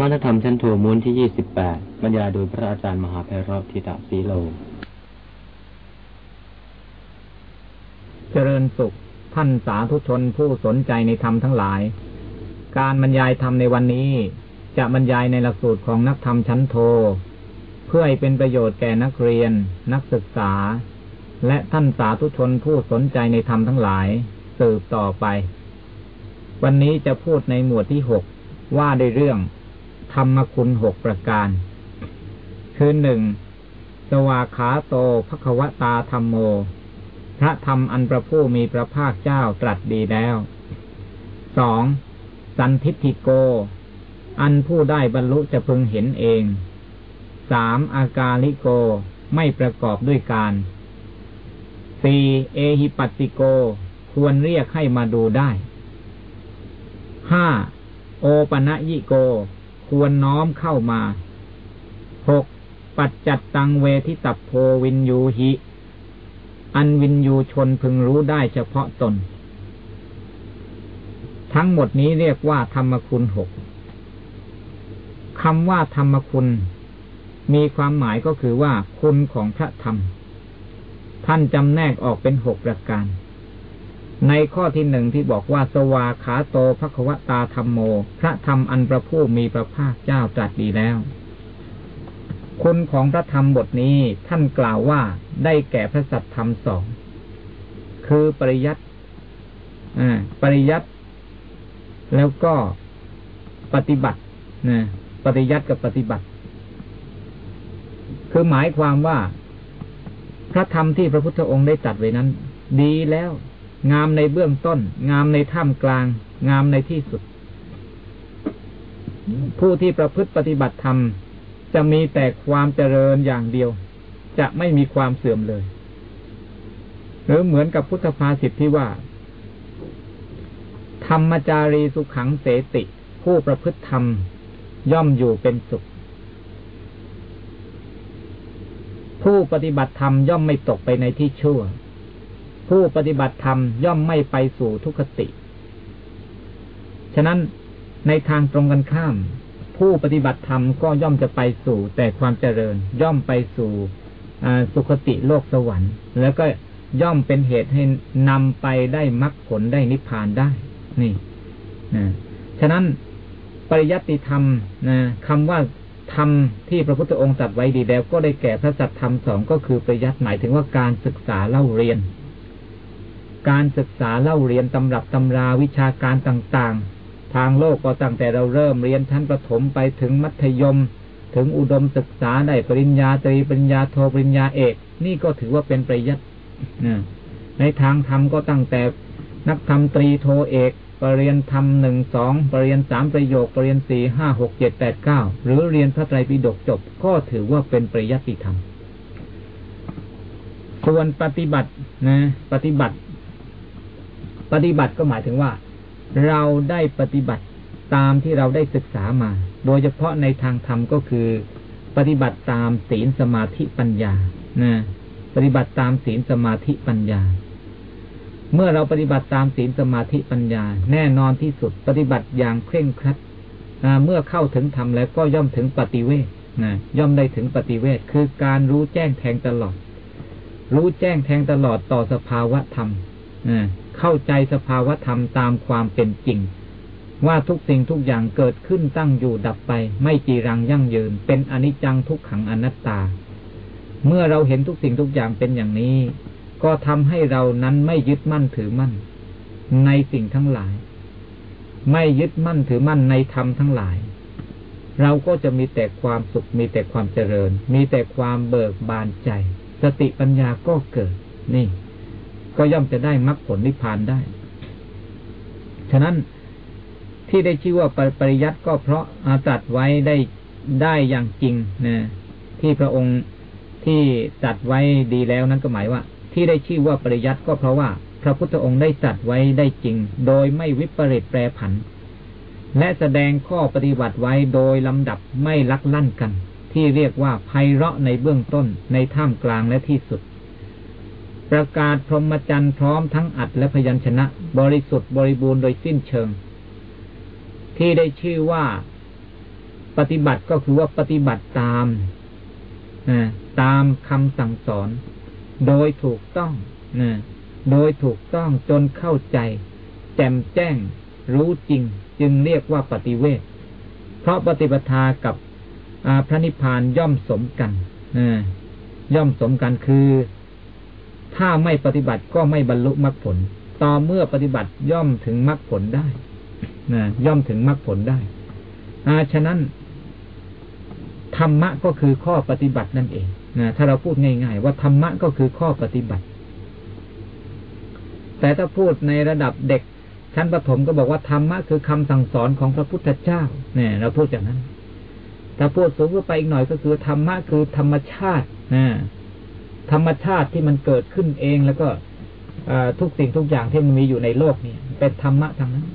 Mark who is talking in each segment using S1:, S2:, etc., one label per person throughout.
S1: รมธรรมชั้นโทมูลที่ยี่สิบแปดบรรยายโดยพระอาจารย์มหาเพรอบทิตาสีโล
S2: เจริญสุขท่านสาธุชนผู้สนใจในธรรมทั้งหลาย การบรรยายธรรมในวันนี้ จะบรรยายในหลักสูตรของนักธรรมชั้นโท เพื่อให้เป็นประโยชน์แก่นักเรียน นักศึกษา และท่านสาธุชนผู้สนใจในธรรมทั้งหลาย สืบต่อไป วันนี้จะพูดในหมวดที่หกว่าในเรื่อง ธรรมคุณหกประการ คือหนึ่งสวาขาโตภควตาธรรมโม พระธรรมอันประผู้มีพระภาคเจ้าตรัสดีแล้วสองสันทิติโก อันผู้ได้บรรลุจะพึงเห็นเองสามอากาลิโกไม่ประกอบด้วยการสี่เอหิปัสติโกควรเรียกให้มาดูได้ห้าโอปะยิโก ควรน้อมเข้ามาหกปัจจัตตังเวทิตัพโพวินยูหิ อันวินยูชนพึงรู้ได้เฉพาะตน ทั้งหมดนี้เรียกว่าธรรมคุณหกคำว่าธรรมคุณ มีความหมายก็คือว่าคุณของพระธรรม ท่านจำแนกออกเป็นหกประการ ในข้อที่หนึ่งที่บอกว่าสวาขาโตภควตาธรรมโม พระธรรมอันประผู้มีพระภาคเจ้าตรัสดีแล้ว คุณของพระธรรมบทนี้ท่านกล่าวว่าได้แก่พระสัตธรรมสองคือปริยัติปริยัติแล้วก็ปฏิบัตินะปริยัติกับปฏิบัติ คือหมายความว่า พระธรรมที่พระพุทธองค์ได้จัดไว้นั้น ดีแล้ว งามในเบื้องต้น งามในท่ามกลาง งามในที่สุด ผู้ที่ประพฤติปฏิบัติธรรม จะมีแต่ความเจริญอย่างเดียว จะไม่มีความเสื่อมเลย หรือเหมือนกับพุทธภาษิตที่ว่า ธรรมจารีสุขังเสติ ผู้ประพฤติธรรม ย่อมอยู่เป็นสุข ผู้ปฏิบัติธรรมย่อมไม่ตกไปในที่ชั่ว ผู้ปฏิบัติธรรมย่อมไม่ไปสู่ทุกขติ ฉะนั้นในทางตรงกันข้าม ผู้ปฏิบัติธรรมก็ย่อมจะไปสู่แต่ความเจริญ ย่อมไปสู่สุขติโลกสวรรค์ แล้วก็ย่อมเป็นเหตุให้นำไปได้มรรคผลได้นิพพานได้ นี่นะฉะนั้นปริยัติธรรมนะคำว่าธรรมที่พระพุทธองค์ตรัสไว้ดีแล้ว ก็ได้แก่พระสัตธรรมสองก็คือปริยัติหมายถึงว่าการศึกษาเล่าเรียน การศึกษาเล่าเรียนตำรับตำราวิชาการต่างๆ ทางโลกก็ตั้งแต่เราเริ่มเรียนชั้นประถมไปถึงมัธยม ถึงอุดมศึกษาได้ปริญญาตรีปริญญาโทปริญญาเอก นี่ก็ถือว่าเป็นปริยัติในทางธรรมก็ตั้งแต่นักธรรมตรีโทเอกปรริญญาธรรมหนึ่งสองปรริญญาสามประโยคปรริญญาสี่ห้าหกเจ็ดแปดเก้าหรือเรียนพระไตรปิฎกจบ ก็ถือว่าเป็นปริยัติธรรมส่วนปฏิบัตินะ ปฏิบัติ ปฏิบัติก็หมายถึงว่า เราได้ปฏิบัติตามที่เราได้ศึกษามา โดยเฉพาะในทางธรรมก็คือ ปฏิบัติตามศีลสมาธิปัญญานะปฏิบัติตามศีลสมาธิปัญญา เมื่อเราปฏิบัติตามศีลสมาธิปัญญา แน่นอนที่สุด ปฏิบัติอย่างเคร่งครัดเมื่อเข้าถึงธรรมแล้วก็ย่อมถึงปฏิเวทนะย่อมได้ถึงปฏิเวทคือการรู้แจ้งแทงตลอด รู้แจ้งแทงตลอดต่อสภาวะธรรม เข้าใจสภาวธรรมตามความเป็นจริง ว่าทุกสิ่งทุกอย่างเกิดขึ้นตั้งอยู่ดับไป ไม่จีรังยั่งยืน เป็นอนิจจังทุกขังอนัตตา เมื่อเราเห็นทุกสิ่งทุกอย่างเป็นอย่างนี้ ก็ทำให้เรานั้นไม่ยึดมั่นถือมั่น ในสิ่งทั้งหลาย ไม่ยึดมั่นถือมั่นในธรรมทั้งหลาย เราก็จะมีแต่ความสุขมีแต่ความเจริญ มีแต่ความเบิกบานใจ สติปัญญาก็เกิดนี่ ก็ย่อมจะได้มรรคผลนิพพานได้ ฉะนั้นที่ได้ชื่อว่าปริยัติก็เพราะอาตัดไว้ได้ได้อย่างจริงนะที่พระองค์ที่ตัดไว้ดีแล้วนั้นก็หมายว่า ที่ได้ชื่อว่าปริยัติก็เพราะว่า พระพุทธองค์ได้ตัดไว้ได้จริง โดยไม่วิปริตแปรผัน และแสดงข้อปฏิบัติไว้โดยลำดับไม่ลักลั่นกัน ที่เรียกว่าไพเราะในเบื้องต้นในท่ามกลางและที่สุด ประกาศพรหมจรรย์พร้อมทั้งอัดและพยัญชนะ บริสุทธิ์บริบูรณ์โดยสิ้นเชิง ที่ได้ชื่อว่าปฏิบัติก็คือว่าปฏิบัติตามตามคำสั่งสอน โดยถูกต้องนะโดยถูกต้องจนเข้าใจ แจ่มแจ้ง รู้จริง จึงเรียกว่าปฏิเวทเพราะปฏิปทากับพระนิพพานย่อมสมกันย่อมสมกันคือ ถ้าไม่ปฏิบัติก็ไม่บรรลุมรรคผล ต่อเมื่อปฏิบัติย่อมถึงมรรคผลได้นะย่อมถึงมรรคผลได้อาฉะนั้น ธรรมะก็คือข้อปฏิบัตินั่นเองนะถ้าเราพูดง่าย ๆ ว่าธรรมะก็คือข้อปฏิบัติ แต่ถ้าพูดในระดับเด็ก ชั้นประถมก็บอกว่าธรรมะคือคำสั่งสอนของพระพุทธเจ้า เนี่ย เราพูดอย่างนั้น ถ้าพูดสูงขึ้นไปอีกหน่อยก็คือธรรมะคือธรรมชาตินะ ธรรมชาติที่มันเกิดขึ้นเองแล้วก็ทุกสิ่งทุกอย่างที่มันมีอยู่ในโลกนี่เป็นธรรมะทางนั้น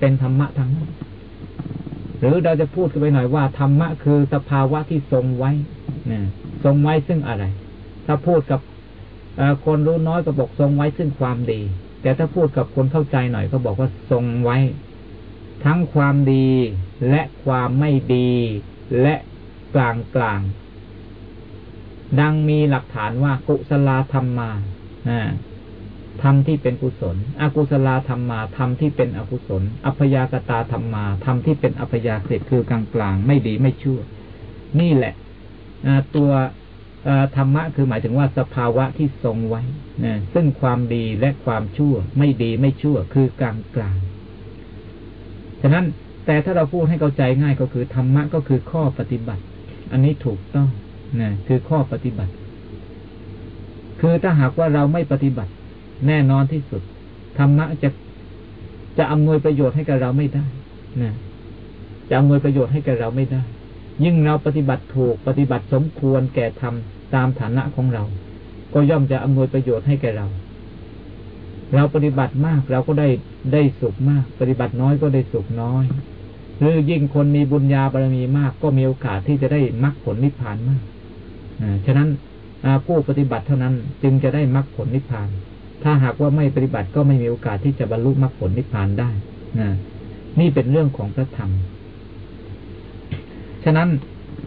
S2: เป็นธรรมะทางนั้น หรือเราจะพูดกันไปหน่อยว่าธรรมะคือสภาวะที่ทรงไว้ทรงไว้ซึ่งอะไร ถ้าพูดกับคนรู้น้อยก็บอกทรงไว้ซึ่งความดี แต่ถ้าพูดกับคนเข้าใจหน่อยก็บอกว่าทรงไว้ ทั้งความดีและความไม่ดีและกลางกลาง ดังมีหลักฐานว่ากุศลธรรมมาธรรมที่เป็นกุศล อกุศลธรรมมาธรรมที่เป็นอกุศล อัพยากตาธรรมมาธรรมที่เป็นอัพยากฤตคือกลางกลางไม่ดีไม่ชั่ว นี่แหละตัวธรรมะคือหมายถึงว่าสภาวะที่ทรงไว้ซึ่งความดีและความชั่ว ไม่ดีไม่ชั่ว คือกลางกลางฉะนั้นแต่ถ้าเราพูดให้เข้าใจง่ายก็คือธรรมะก็คือข้อปฏิบัติ อันนี้ถูกต้อง นะคือข้อปฏิบัติ คือถ้าหากว่าเราไม่ปฏิบัติ แน่นอนที่สุดธรรมะจะจะอำนวยประโยชน์ให้กับเราไม่ได้นะจะอำนวยประโยชน์ให้กับเราไม่ได้ ยิ่งเราปฏิบัติถูกปฏิบัติสมควรแก่ธรรมตามฐานะของเรา ก็ย่อมจะอำนวยประโยชน์ให้แก่เรา เราปฏิบัติมากเราก็ได้ได้สุขมาก ปฏิบัติน้อยก็ได้สุขน้อยหรือยิ่งคนมีบุญญาบารมีมากก็มีโอกาสที่จะได้มรรคผลนิพพานมาก ฉะนั้นผู้ปฏิบัติเท่านั้นจึงจะได้มรรคผลนิพพาน ถ้าหากว่าไม่ปฏิบัติก็ไม่มีโอกาสที่จะบรรลุมรรคผลนิพพานได้นี่เป็นเรื่องของพระธรรม ฉะนั้น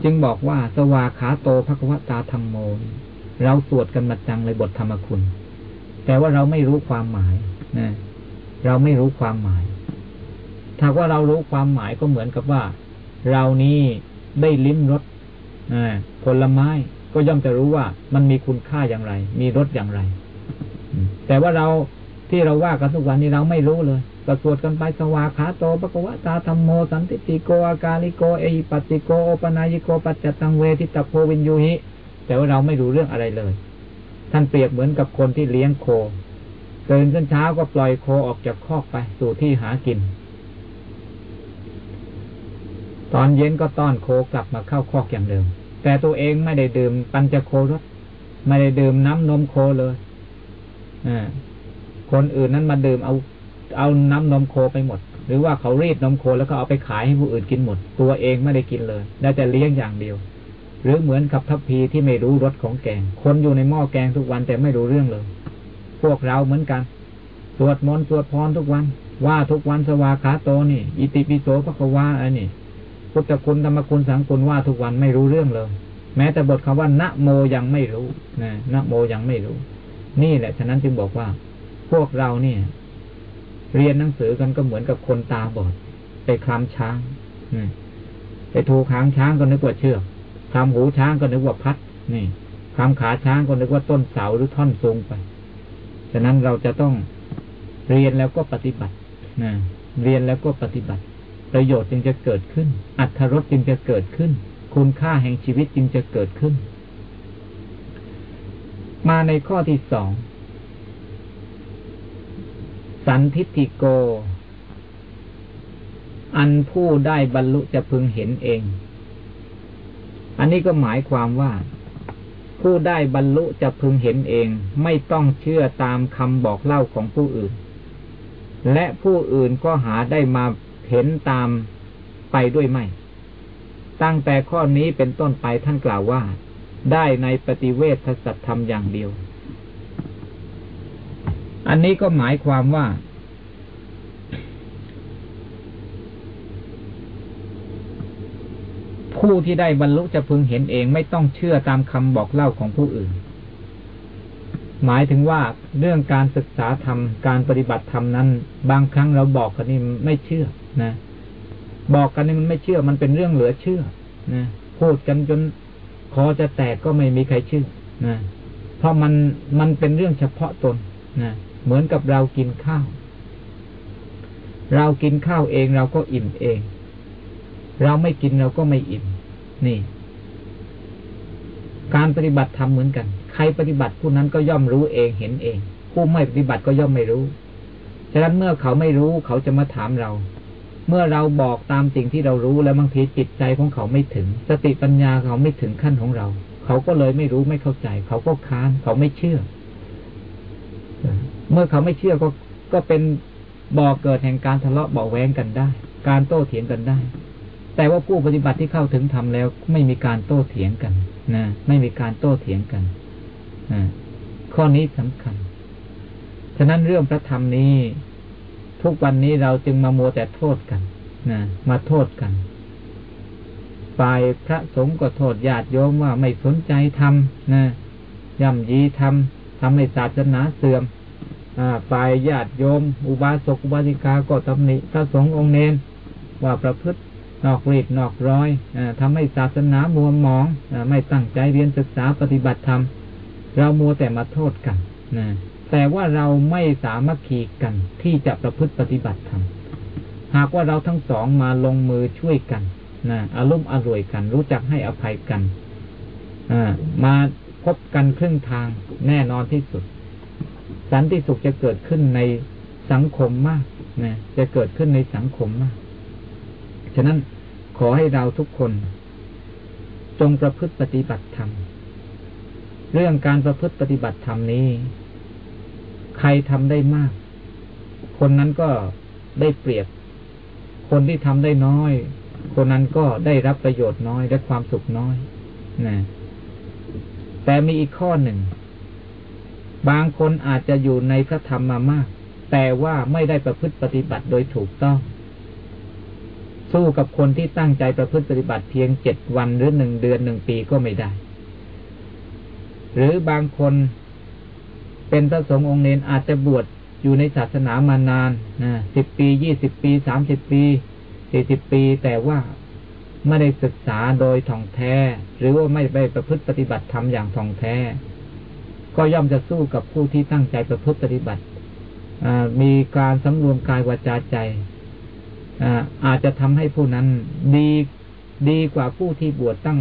S2: จึงบอกว่าสวาขาโตภควตาธรรมโม เราสวดกันมาจังเลยบทธรรมคุณ แต่ว่าเราไม่รู้ความหมายนะเราไม่รู้ความหมาย ถ้าว่าเรารู้ความหมายก็เหมือนกับว่า เรานี้ได้ลิ้มรสผลไม้ ก็ย่อมจะรู้ว่ามันมีคุณค่าอย่างไร มีรสอย่างไร แต่ว่าเราที่เราว่ากันทุกวันนี้เราไม่รู้เลยก็สวดกันไปสวาขาโตปะกวะตาธรรมโมสันติติโกอากาลิโกเอหิปัติโกโอปนายิโกปัจจตังเวทิตาโพวินยูหิแต่ว่าเราไม่รู้เรื่องอะไรเลย ท่านเปรียบเหมือนกับคนที่เลี้ยงโคเกินขึ้นเช้าก็ปล่อยโคออกจากคอกไปสู่ที่หากิน ตอนเย็นก็ต้อนโคกลับมาเข้าคอกอย่างเดิม แต่ตัวเองไม่ได้ดื่มปัญจโครสไม่ได้ดื่มน้ำนมโคเลยอคนอื่นนั้นมาดื่มเอาเอาน้ำนมโคไปหมด หรือว่าเขารีดนมโคแล้วก็เอาไปขายให้ผู้อื่นกินหมด ตัวเองไม่ได้กินเลยได้แต่เลี้ยงอย่างเดียว หรือเหมือนกับทัพพีที่ไม่รู้รสของแกง คนอยู่ในหม้อแกงทุกวันแต่ไม่รู้เรื่องเลย พวกเราเหมือนกันสวดมนต์สวดพรทุกวัน ว่าทุกวันสวาขาโตนี่ อิติปิโสพระควาอันนี้ พุทธคุณธรรมคุณสังคุณว่าทุกวันไม่รู้เรื่องเลย แม้แต่บทคำว่านะโมยังไม่รู้นะนะโมยังไม่รู้ นี่แหละ ฉะนั้นจึงบอกว่า พวกเราเนี่ย เรียนหนังสือกันก็เหมือนกับคนตาบอด ไปคลำช้างไปถูกหางช้างก็นึกว่าเชือกคลำหูช้างก็นึกว่าพัด นี่คลำขาช้างก็นึกว่าต้นเสาหรือท่อนทรงไป ฉะนั้นเราจะต้องเรียนแล้วก็ปฏิบัตินะเรียนแล้วก็ปฏิบัติ ประโยชน์จึงจะเกิดขึ้น อัตรสจึงจะเกิดขึ้น คุณค่าแห่งชีวิตจึงจะเกิดขึ้น มาในข้อที่สอง สันทิติโก อันผู้ได้บรรลุจะพึงเห็นเอง อันนี้ก็หมายความว่าผู้ได้บรรลุจะพึงเห็นเอง ไม่ต้องเชื่อตามคำบอกเล่าของผู้อื่น และผู้อื่นก็หาได้มา เห็นตามไปด้วยไหม ตั้งแต่ข้อนี้เป็นต้นไปท่านกล่าวว่า ได้ในปฏิเวทสัตธรรมอย่างเดียว อันนี้ก็หมายความว่า ผู้ที่ได้บรรลุจะพึงเห็นเองไม่ต้องเชื่อตามคำบอกเล่าของผู้อื่นหมายถึงว่าเรื่องการศึกษาธรรม การปฏิบัติธรรมนั้น บางครั้งเราบอกกันนี่ไม่เชื่อ นะบอกกันนี่มันไม่เชื่อ มันเป็นเรื่องเหลือเชื่อนะพูดกันจนคอจะแตกก็ไม่มีใครเชื่อนะเพราะมันมันเป็นเรื่องเฉพาะตนนะเหมือนกับเรากินข้าว เรากินข้าวเองเราก็อิ่มเอง เราไม่กินเราก็ไม่อิ่ม นี่ การปฏิบัติธรรมเหมือนกัน ใครปฏิบัติผู้นั้นก็ย่อมรู้เองเห็นเอง ผู้ไม่ปฏิบัติก็ย่อมไม่รู้ ฉะนั้นเมื่อเขาไม่รู้เขาจะมาถามเรา เมื่อเราบอกตามสิ่งที่เรารู้แล้วบางทีจิตใจของเขาไม่ถึง สติปัญญาเขาไม่ถึงขั้นของเรา เขาก็เลยไม่รู้ไม่เข้าใจ เขาก็ค้านเขาไม่เชื่อ เมื่อเขาไม่เชื่อก็ก็เป็นบ่อเกิดแห่งการทะเลาะเบาแวงกันได้ การโต้เถียงกันได้ แต่ว่าผู้ปฏิบัติที่เข้าถึงธรรมแล้ว ไม่มีการโต้เถียงกันนะไม่มีการโต้เถียงกันข้อนี้สำคัญ ฉะนั้นเรื่องพระธรรมนี้ ทุกวันนี้เราจึงมาโมแต่โทษกันนะมาโทษกันฝ่ายพระสงฆ์ก็โทษญาติโยมว่าไม่สนใจทำนะย่ำยีทำทำให้ศาสนาเสื่อมฝ่ายญาติโยม อุบาสกอุบาสิกาก็ตำหนิพระสงฆ์องค์เนนว่าประพฤตินอกรีดนอกร้อยอทำให้ศาสนามัวหมองอไม่ตั้งใจเรียนศึกษาปฏิบัติธรรม เรามัวแต่มาโทษกันนะ แต่ว่าเราไม่สามารถขีกันที่จะประพฤติปฏิบัติธรรมหากว่าเราทั้งสองมาลงมือช่วยกันนะอารมณ์อร่วยกัน รู้จักให้อภัยกันมาพบกันครึ่งทางแน่นอนที่สุด สันติสุขจะเกิดขึ้นในสังคมมากนะจะเกิดขึ้นในสังคมมาก ฉะนั้นขอให้เราทุกคน จงประพฤติปฏิบัติธรรม เรื่องการประพฤติปฏิบัติธรรมนี้ ใครทำได้มาก คนนั้นก็ได้เปรียบ คนที่ทำได้น้อย คนนั้นก็ได้รับประโยชน์น้อยและความสุขน้อยนะแต่มีอีกข้อหนึ่ง บางคนอาจจะอยู่ในพระธรรมมามาก แต่ว่าไม่ได้ประพฤติปฏิบัติโดยถูกต้อง สู้กับคนที่ตั้งใจประพฤติปฏิบัติเพียงเจ็ดวันหรือหนึ่งเดือนหนึ่งปีก็ไม่ได้ หรือบางคน เป็นพระสงฆ์องค์เนนอาจจะบวชอยู่ในศาสนามานานนะสิบปียี่สิบปีสามสิบปีสี่สิบปี แต่ว่าไม่ได้ศึกษาโดยท่องแท้ หรือว่าไม่ไปประพฤติปฏิบัติธรรมอย่างท่องแท้ ก็ย่อมจะสู้กับผู้ที่ตั้งใจประพฤติปฏิบัติมีการสำรวมกายวาจาใจอาจจะทำให้ผู้นั้นดีดีกว่าผู้ที่บวชตั้ง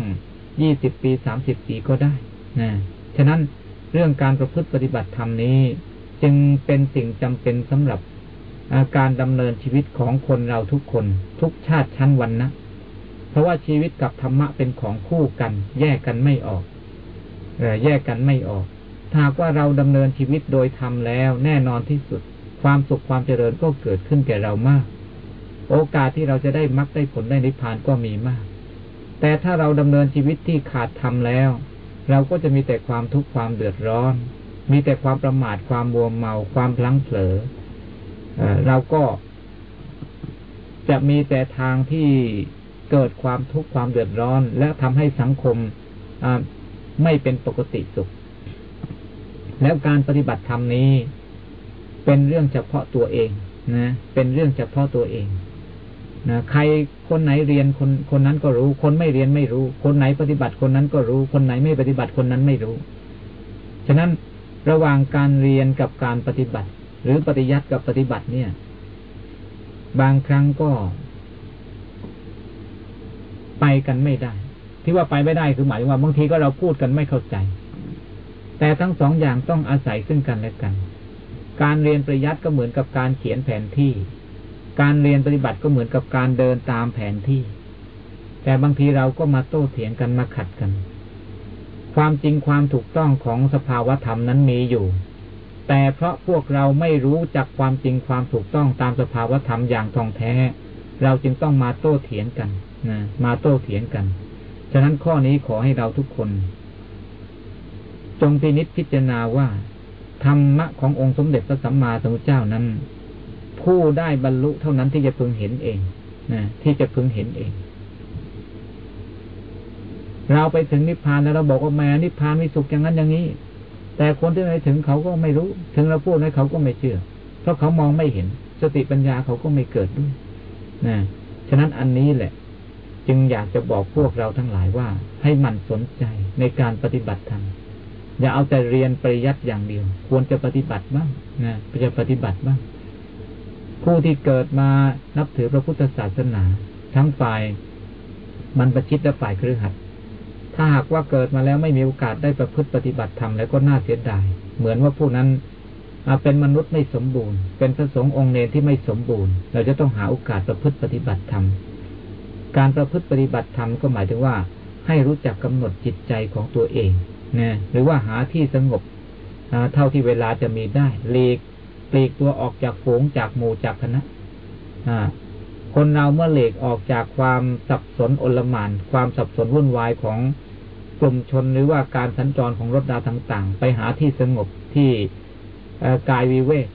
S2: ยี่สิบปีสามสิบปีก็ได้นะฉะนั้น เรื่องการประพฤติปฏิบัติธรรมนี้ จึงเป็นสิ่งจำเป็นสำหรับการดำเนินชีวิตของคนเราทุกคน ทุกชาติชั้นวันนะเพราะว่าชีวิตกับธรรมะเป็นของคู่กัน แยกกันไม่ออกแยกกันไม่ออกถ้าว่าเราดำเนินชีวิตโดยธรรมแล้ว แน่นอนที่สุด ความสุขความเจริญก็เกิดขึ้นแก่เรามาก โอกาสที่เราจะได้มรรคได้ผลได้นิพพานก็มีมาก แต่ถ้าเราดำเนินชีวิตที่ขาดธรรมแล้ว เราก็จะมีแต่ความทุกข์ความเดือดร้อน มีแต่ความประมาทความบัวเมา ความพลั้งเผลอเราก็จะมีแต่ทางที่เกิดความทุกข์ความเดือดร้อน และทำให้สังคมไม่เป็นปกติสุข แล้วการปฏิบัติธรรมนี้ เป็นเรื่องเฉพาะตัวเองนะ เป็นเรื่องเฉพาะตัวเอง นะใครคนไหนเรียนคนคนนั้นก็รู้ คนไม่เรียนไม่รู้ คนไหนปฏิบัติคนนั้นก็รู้ คนไหนไม่ปฏิบัติคนนั้นไม่รู้ ฉะนั้นระหว่างการเรียนกับการปฏิบัติ หรือปฏิยัติกับปฏิบัติเนี่ย บางครั้งก็ ไปกันไม่ได้ ที่ว่าไปไม่ได้คือหมายว่าบางทีก็เราพูดกันไม่เข้าใจ แต่ทั้งสองอย่างต้องอาศัยซึ่งกันและกัน การเรียนปริยัติก็เหมือนกับการเขียนแผนที่ การเรียนปฏิบัติก็เหมือนกับการเดินตามแผนที่ แต่บางทีเราก็มาโต้เถียงกันมาขัดกัน ความจริงความถูกต้องของสภาวธรรมนั้นมีอยู่ แต่เพราะพวกเราไม่รู้จักความจริงความถูกต้องตามสภาวธรรมอย่างท่องแท้ เราจึงต้องมาโต้เถียงกันนะมาโต้เถียงกัน ฉะนั้นข้อนี้ขอให้เราทุกคน จงพินิจพิจารณาว่าธรรมะขององค์สมเด็จพระสัมมาสัมพุทธเจ้านั้น ผู้ได้บรรลุเท่านั้นที่จะพึงเห็นเองนะที่จะพึงเห็นเอง เราไปถึงนิพพานแล้วเราบอกว่าแม่นิพพานมีสุขอย่างนั้นอย่างนี้ แต่คนที่ไปถึงเขาก็ไม่รู้ ถึงเราพูดให้เขาก็ไม่เชื่อ เพราะเขามองไม่เห็น สติปัญญาเขาก็ไม่เกิดด้วยนะฉะนั้นอันนี้แหละ จึงอยากจะบอกพวกเราทั้งหลายว่า ให้มันสนใจในการปฏิบัติธรรมอย่าเอาแต่เรียนปริยัติอย่างเดียว ควรจะปฏิบัติบ้างนะจะปฏิบัติบ้าง ผู้ที่เกิดมานับถือพระพุทธศาสนา ทั้งฝ่ายมันประชิดและฝ่ายครือขัดถ้าหากว่าเกิดมาแล้วไม่มีโอกาสได้ประพฤติปฏิบัติธรรมแล้วก็น่าเสียดาย เหมือนว่าผู้นั้นเป็นมนุษย์ไม่สมบูรณ์ เป็นพระสงฆ์องค์เนรที่ไม่สมบูรณ์ เราจะต้องหาโอกาสประพฤติปฏิบัติธรรม การประพฤติปฏิบัติธรรมก็หมายถึงว่า ให้รู้จักกำหนดจิตใจของตัวเองนะหรือว่าหาที่สงบเท่าที่เวลาจะมีได้เลีก ปลีกตัวออกจากฝูงจากหมู่จากคณะคนเราเมื่อเหลกออกจากความสับสนอลหมานความสับสนวุ่นวายของกลุ่มชนหรือว่าการสัญจรของรถดาต่าง ๆ ไปหาที่สงบที่กายวิเวก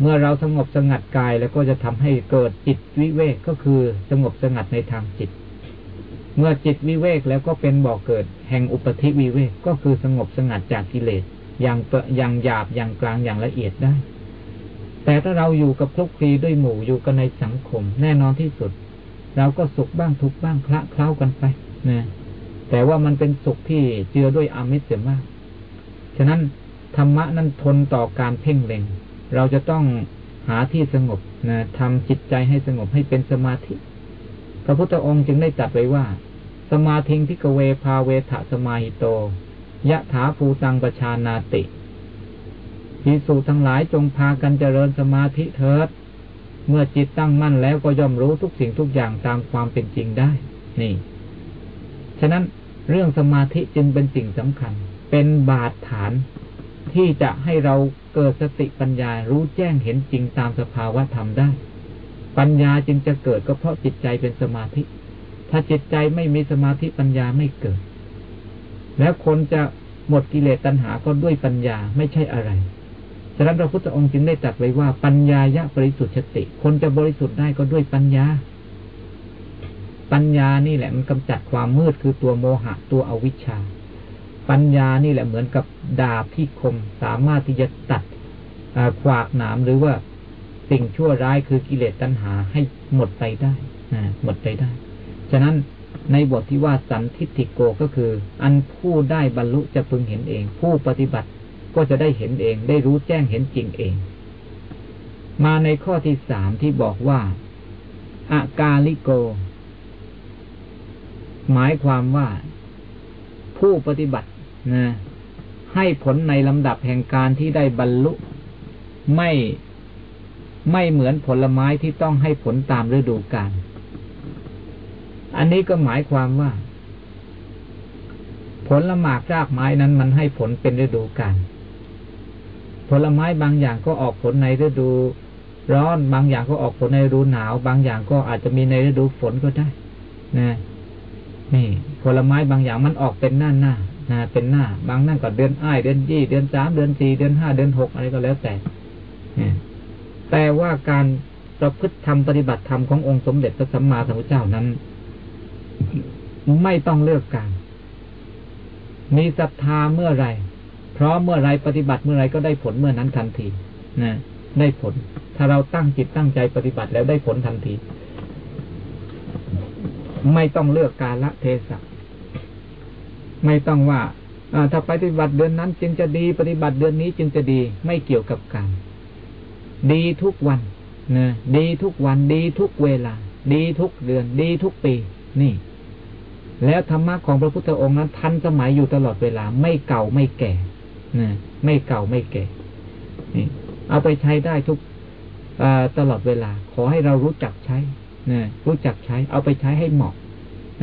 S2: เมื่อเราสงบสงัดกายแล้วก็จะทำให้เกิดจิตวิเวกก็คือสงบสงัดในทางจิต เมื่อจิตวิเวกแล้วก็เป็นบ่อกเกิดแห่งอุปธิวิเวกก็คือสงบสงัดจากกิเลส อย่างอย่างหยาบอย่างกลางอย่างละเอียดได้ แต่ถ้าเราอยู่กับคลุกคลีด้วยหมู่อยู่กันในสังคม แน่นอนที่สุด เราก็สุขบ้างทุกบ้างคละเคล้ากันไปนะแต่ว่ามันเป็นสุขที่เจือด้วยอามิตรเสียมาก ฉะนั้นธรรมะนั้นทนต่อการเพ่งเล็ง เราจะต้องหาที่สงบนะทำจิตใจให้สงบให้เป็นสมาธิ พระพุทธองค์จึงได้ตรัสไว้ว่า สมาธิพิกเวพาเวทะสมาหิโต ยะถาภูตังประชานาติภิสูทั้งหลายจงพากันเจริญสมาธิเถิด เมื่อจิตตั้งมั่นแล้วก็ย่อมรู้ทุกสิ่งทุกอย่างตามความเป็นจริงได้ นี่ ฉะนั้นเรื่องสมาธิจึงเป็นสิ่งสำคัญ เป็นบาดฐานที่จะให้เราเกิดสติปัญญารู้แจ้งเห็นจริงตามสภาวะธรรมได้ ปัญญาจึงจะเกิดก็เพราะจิตใจเป็นสมาธิ ถ้าจิตใจไม่มีสมาธิปัญญาไม่เกิด แล้วคนจะหมดกิเลสตัณหาก็ด้วยปัญญาไม่ใช่อะไร ฉะนั้นพระพุทธองค์จึงได้ตรัสไว้ว่าปัญญายะบริสุทธิ์สติ คนจะบริสุทธิ์ได้ก็ด้วยปัญญา ปัญญานี่แหละมันกำจัดความมืดคือตัวโมหะตัวอวิชชา ปัญญานี่แหละเหมือนกับดาบที่คมสามารถที่จะตัดขวากหนามหรือว่าสิ่งชั่วร้ายคือกิเลสตัณหาให้หมดไปได้หมดไปได้ ฉะนั้น ในบทที่ว่าสันทิฏฐิโกก็คือ อันผู้ได้บรรลุจะพึงเห็นเอง ผู้ปฏิบัติก็จะได้เห็นเอง ได้รู้แจ้งเห็นจริงเอง มาในข้อที่สามที่บอกว่าอากาลิโก หมายความว่า ผู้ปฏิบัตินะให้ผลในลำดับแห่งการที่ได้บรรลุ ไม่ไม่เหมือนผลไม้ที่ต้องให้ผลตามฤดูกาล อันนี้ก็หมายความว่า ผลละหมากรากไม้นั้นมันให้ผลเป็นฤดูกาลผลไม้บางอย่างก็ออกผลในฤดู ร้อนบางอย่างก็ออกผลในฤดูหนาว บางอย่างก็อาจจะมีในฤดูฝนก็ได้นะนี่ผลไม้บางอย่างมันออกเป็นหน้าหน้านะเป็นหน้า บางนั่นก็เดือนอ้ายเดือนยี่เดือนสามเดือนสี่เดือนห้าเดือนหกอะไรก็แล้วแต่แต่ว่าการประพฤติธรรมปฏิบัติธรรมขององค์สมเด็จพระสัมมาสัมพุทธเจ้านั้น ไม่ต้องเลือกการ มีศรัทธาเมื่อไรพร้อมเมื่อไรปฏิบัติเมื่อไรก็ได้ผลเมื่อนั้นทันทีนะได้ผล ถ้าเราตั้งจิตตั้งใจปฏิบัติแล้วได้ผลทันที ไม่ต้องเลือกการละเทศะไม่ต้องว่าถ้าปฏิบัติเดือนนั้น จึงจะดีปฏิบัติเดือนนี้จึงจะดีไม่เกี่ยวกับการดีทุกวันนะดีทุกวันดีทุกเวลา ดีทุกเดือน ดีทุกปี นี่ แล้วธรรมะของพระพุทธองค์นั้นทันสมัยอยู่ตลอดเวลา ไม่เก่าไม่แก่นะไม่เก่าไม่แก่นี่เอาไปใช้ได้ทุกตลอดเวลา ขอให้เรารู้จักใช้นะรู้จักใช้ เอาไปใช้ให้เหมาะ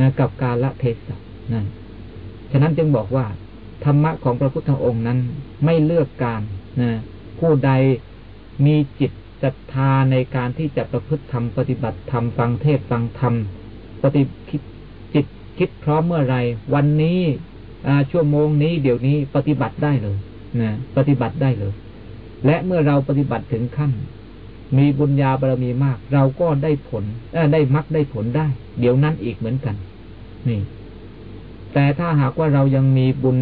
S2: นะกับกาลเทศะนะฉะนั้นจึงบอกว่า ธรรมะของพระพุทธองค์นั้นไม่เลือกการนะผู้ใดมีจิตศรัทธาในการที่จะประพฤติธรรมปฏิบัติธรรมฟังเทศฟังธรรม ปฏิคิดจิตคิดพร้อมเมื่อไร วันนี้ชั่วโมงนี้เดี๋ยวนี้ปฏิบัติได้เลยนะปฏิบัติได้เลย และเมื่อเราปฏิบัติถึงขั้น มีบุญญาบารมีมาก เราก็ได้ผลได้มรรคได้ผลได้ เดี๋ยวนั้นอีกเหมือนกัน นี่ แต่ถ้าหากว่าเรายังมีบุญ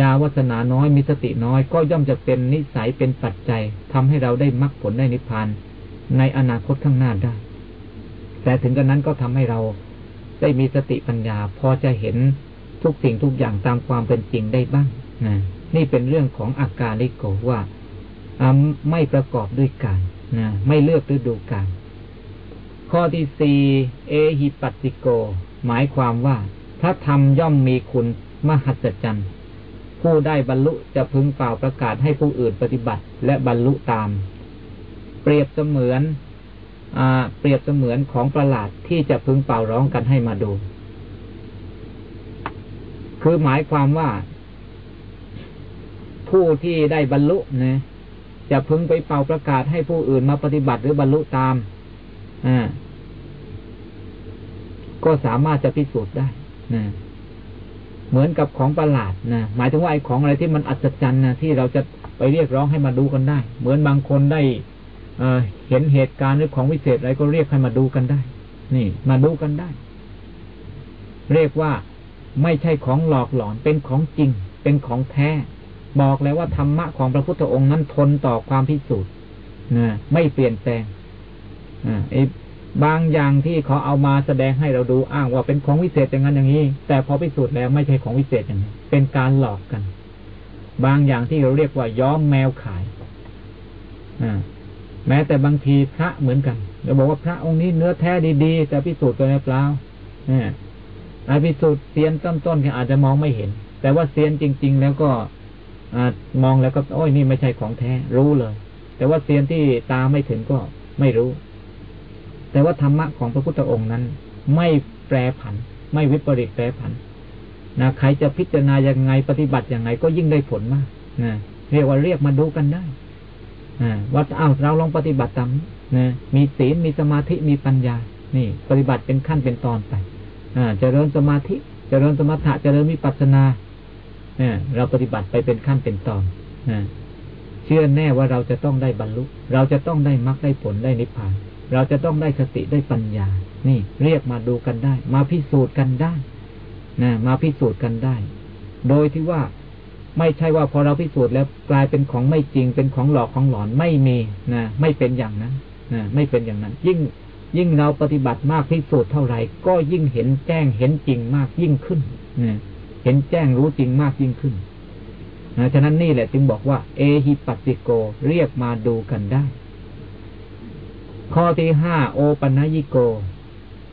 S2: ญาวัสนาน้อยมีสติน้อย ก็ย่อมจะเป็นนิสัยเป็นปัจจัยทำให้เราได้มรรคผลได้นิพพานในอนาคตข้างหน้าได้ แต่ถึงกระนั้นก็ทำให้เราได้มีสติปัญญา พอจะเห็นทุกสิ่งทุกอย่างตามความเป็นจริงได้บ้างนะนี่เป็นเรื่องของอาการลิโกว่าไม่ประกอบด้วยการนะไม่เลือกฤดูกาลข้อที่สี่เอหิปัสสิโก หมายความว่า พระธรรมย่อมมีคุณมหัศจรรย์ผู้ได้บรรลุจะพึงเป่าประกาศให้ผู้อื่นปฏิบัติและบรรลุตาม เปรียบเสมือนอ เปรียบเสมือนของประหลาดที่จะพึงเป่าร้องกันให้มาดู คือหมายความว่า ผู้ที่ได้บรรลุนะจะพึงไปเป่าประกาศให้ผู้อื่นมาปฏิบัติหรือบรรลุตามอ่าก็สามารถจะพิสูจน์ได้นะเหมือนกับของประหลาดนะหมายถึงว่าไอ้ของอะไรที่มันอัศจรรย์นะที่เราจะไปเรียกร้องให้มาดูกันได้ เหมือนบางคนได้ เเห็นเหตุการณ์หรือของวิเศษอะไรก็เรียกให้มาดูกันได้ นี่ มาดูกันได้ เรียกว่าไม่ใช่ของหลอกหลอน เป็นของจริง เป็นของแท้ บอกแล้วว่าธรรมะของพระพุทธองค์นั้นทนต่อความพิสูจน์นะไม่เปลี่ยนแปลงอ่าบางอย่างที่เขาเอามาแสดงให้เราดูอ้างว่าเป็นของวิเศษอย่างนั้นอย่างนี้ แต่พอพิสูจน์แล้วไม่ใช่ของวิเศษอย่างนี้เป็นการหลอกกัน บางอย่างที่เราเรียกว่าย้อมแมวขายอ่า แม้แต่บางทีพระเหมือนกันเราบอกว่าพระองค์นี้เนื้อแท้ดีๆ แต่พิสูจน์ตัวเปล่าเนี่ยอพิสูจน์เซียนต้นๆอาจจะมองไม่เห็น แต่ว่าเซียนจริง ๆ แล้วก็อมองแล้วก็โอ้ยนี่ไม่ใช่ของแท้รู้เลย แต่ว่าเซียนที่ตาไม่ถึงก็ไม่รู้ แต่ว่าธรรมะของพระพุทธองค์นั้น ไม่แปรผัน ไม่วิปริตแปรผันนะใครจะพิจารณายังไงปฏิบัติยังไงก็ยิ่งได้ผลมากนะเรียกว่าเรียกมาดูกันได้ ว่าเอ้าเราลองปฏิบัติตามนะมีศีลมีสมาธิมีปัญญา นี่ ปฏิบัติเป็นขั้นเป็นตอนไปอ่าเจริญสมาธิ เจริญสมถะเจริญมีปัสนาเนี่ยเราปฏิบัติไปเป็นขั้นเป็นตอนนะเชื่อแน่ว่าเราจะต้องได้บรรลุ เราจะต้องได้มรรคได้ผลได้นิพพาน เราจะต้องได้สติได้ปัญญา นี่ เรียกมาดูกันได้ มาพิสูจน์กันได้นะมาพิสูจน์กันได้ โดยที่ว่า ไม่ใช่ว่าพอเราพิสูจน์แล้วกลายเป็นของไม่จริง เป็นของหลอกของหลอนไม่มีนะไม่เป็นอย่างนั้นนะไม่เป็นอย่างนั้น ยิ่งยิ่งเราปฏิบัติมากพิสูจน์เท่าไหร่ ก็ยิ่งเห็นแจ้งเห็นจริงมากยิ่งขึ้นนะเห็นแจ้งรู้จริงมากยิ่งขึ้นนะฉะนั้นนี่แหละจึงบอกว่า เอหิปัสสิโกเรียกมาดูกันได้ ข้อที่ห้าโอปัญญิโก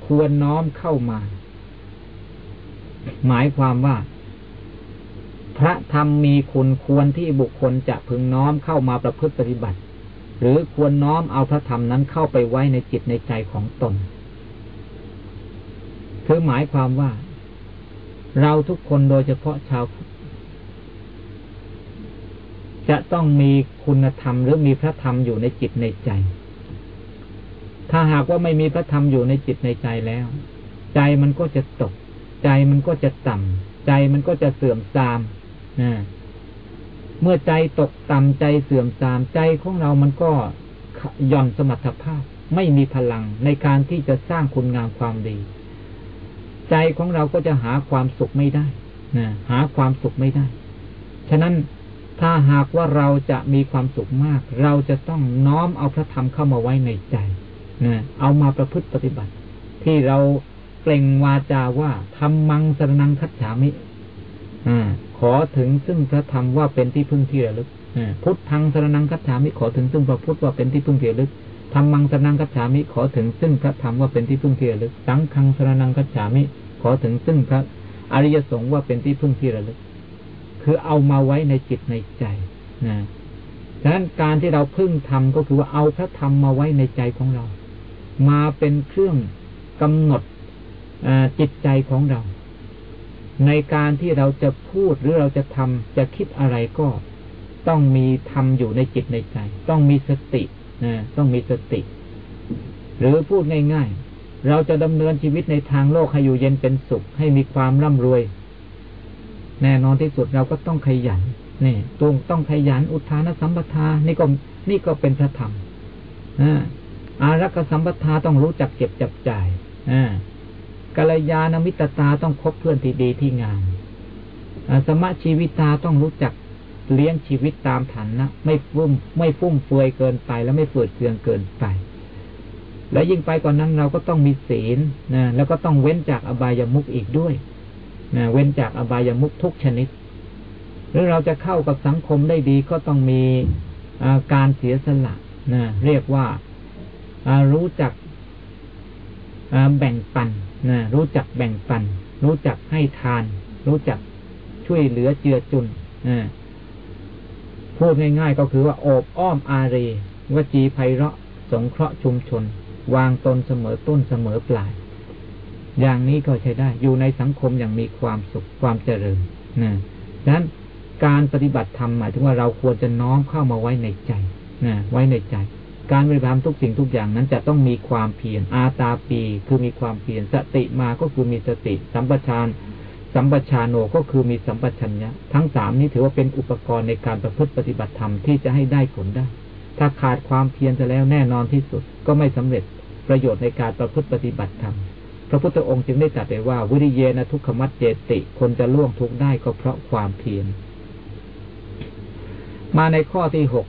S2: ควรน้อมเข้ามา หมายความว่า พระธรรมมีคุณควรที่บุคคลจะพึงน้อมเข้ามาประพฤติปฏิบัติ หรือควรน้อมเอาพระธรรมนั้นเข้าไปไว้ในจิตในใจของตนคือหมายความว่า เราทุกคนโดยเฉพาะชาว จะต้องมีคุณธรรมหรือมีพระธรรมอยู่ในจิตในใจ ถ้าหากว่าไม่มีพระธรรมอยู่ในจิตในใจแล้ว ใจมันก็จะตก ใจมันก็จะต่ำใจมันก็จะเสื่อมทราม เมื่อใจตกต่ำใจเสื่อมทรามใจของเรามันก็ย่อนสมรรถภาพ ไม่มีพลังในการที่จะสร้างคุณงามความดี ใจของเราก็จะหาความสุขไม่ได้นะหาความสุขไม่ได้ ฉะนั้นถ้าหากว่าเราจะมีความสุขมาก เราจะต้องน้อมเอาพระธรรมเข้ามาไว้ในใจนะเอามาประพฤติปฏิบัติ ที่เราเปล่งวาจาว่าทำมังสรนังคัจฉามิอ่า ขอถึงซึ่งพระธรรมว่าเป็นที่พึ่งที่ระลึกพุทธังสรนังคัจฉามิขอถึงซึ่งพระพุทธว่าเป็นที่พึ่งที่ระลึกธรรมังสรนังคัจฉามิขอถึงซึ่งพระธรรมว่าเป็นที่พึ่งที่ระลึก สังฆังสรนังคัจฉามิขอถึงซึ่งพระอริยสงฆ์ว่าเป็นที่พึ่งที่ระลึก คือเอามาไว้ในจิตในใจนะดังนั้นการที่เราพึ่งทำก็คือว่าเอาพระธรรมมาไว้ในใจของเรา มาเป็นเครื่องกำหนดจิตใจของเรา ในการที่เราจะพูดหรือเราจะทำจะคิดอะไรก็ต้องมีทำอยู่ในจิตในใจ ต้องมีสตินะต้องมีสติ หรือพูดง่าย ๆ เราจะดำเนินชีวิตในทางโลกให้อยู่เย็นเป็นสุข ให้มีความร่ำรวย แน่นอนที่สุดเราก็ต้องขยันนี่ตรงต้องขยันอุทานสัมปทา นี่ก็นี่ก็เป็นพระธรรมอารักษสัมปทาต้องรู้จักเก็บจับจ่ายอ กัลยาณมิตรตาต้องคบเพื่อนที่ดีที่งามสมะชีวิตาต้องรู้จักเลี้ยงชีวิตตามฐานนะไม่ฟุ่มไม่ฟุ่มเฟือยเกินไป แล้วไม่เฟืดเฟืองเกินไป และยิ่งไปกว่านนั้นเราก็ต้องมีศีลนะแล้วก็ต้องเว้นจากอบายามุกอีกด้วยนะเว้นจากอบายามุกทุกชนิดหรือเราจะเข้ากับสังคมได้ดีก็ต้องมีการเสียสละนะเรียกว่ารู้จักแบ่งปัน นะรู้จักแบ่งปัน รู้จักให้ทาน รู้จักช่วยเหลือเจือจุนพูดง่ายๆก็คือว่าโอบอ้อมอารีวจีไพเราะสงเคราะห์ชุมชน วางตนเสมอต้นเสมอปลาย อย่างนี้ก็ใช้ได้อยู่ในสังคมอย่างมีความสุขความเจริญนะดังนั้นการปฏิบัติธรรมหมายถึงว่าเราควรจะน้อมเข้ามาไว้ในใจนะไว้ในใจ การปฏิบัติทุกสิ่งทุกอย่างนั้นจะต้องมีความเพียรอาตาปี คือมีความเพียรสติมาก็คือมีสติ สัมปชานสัมปชานโนก็คือมีสัมปชัญญะทั้งสามนี้ถือว่าเป็นอุปกรณ์ในการประพฤติปฏิบัติธรรมที่จะให้ได้ผลได้ ถ้าขาดความเพียรจะแล้วแน่นอนที่สุด ก็ไม่สำเร็จประโยชน์ในการประพฤติปฏิบัติธรรมพระพุทธองค์จึงได้ตรัสไว้ว่า วิริเยนะทุกขมัดเจติ คนจะล่วงทุกได้ก็เพราะความเพียรมาในข้อที่หก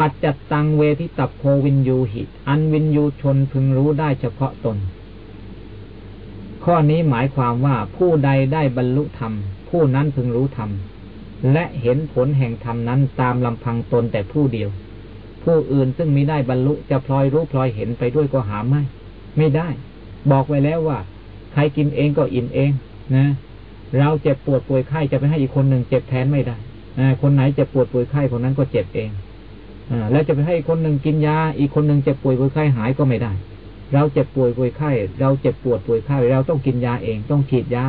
S2: ปัจจัตตังเวทิตับโควินยูหิต อันวินยูชนพึงรู้ได้เฉพาะตน ข้อนี้หมายความว่าผู้ใดได้บรรลุธรรม ผู้นั้นพึงรู้ธรรม และเห็นผลแห่งธรรมนั้นตามลำพังตนแต่ผู้เดียว ผู้อื่นซึ่งมิได้บรรลุจะพลอยรู้พลอยเห็นไปด้วยก็หาไม่ ไม่ได้ บอกไว้แล้วว่า ใครกินเองก็อิ่มเองนะ เราเจ็บปวดป่วยไข้จะไปให้อีกคนหนึ่งเจ็บแทนไม่ได้คนไหนเจ็บปวดป่วยไข้คนนั้นก็เจ็บเอง แล้วจะไปให้คนหนึ่งกินยา อีกคนหนึ่งเจ็บป่วยป่วยไข้หายก็ไม่ได้ เราเจ็บป่วยป่วยไข้เราเจ็บปวดป่วยไข้เราต้องกินยาเองต้องฉีดยา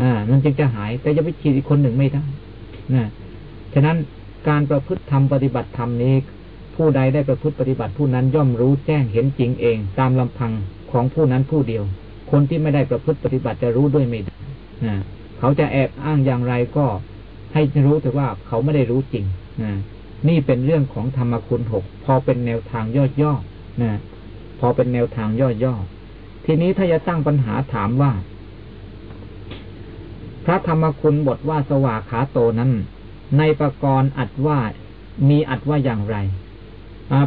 S2: อ่ามันจึงจะหาย แต่จะไปฉีดอีกคนหนึ่งไม่ได้นะฉะนั้นการประพฤติธรรมปฏิบัติธรรมนี้ ผู้ใดได้ประพฤติปฏิบัติผู้นั้นย่อมรู้แจ้งเห็นจริงเอง ตามลำพังของผู้นั้นผู้เดียว คนที่ไม่ได้ประพฤติปฏิบัติจะรู้ด้วยไม่ได้นะเขาจะแอบอ้างอย่างไรก็ให้รู้แต่ว่าเขาไม่ได้รู้จริงนะ นี่เป็นเรื่องของธรรมคุณหกพอเป็นแนวทางย่อๆนะพอเป็นแนวทางย่อๆทีนี้ถ้าจะตั้งปัญหาถามว่า พระธรรมคุณบทว่าสว่าขาโตนั้น ในประกรณ์อัดว่ามีอัดว่าอย่างไร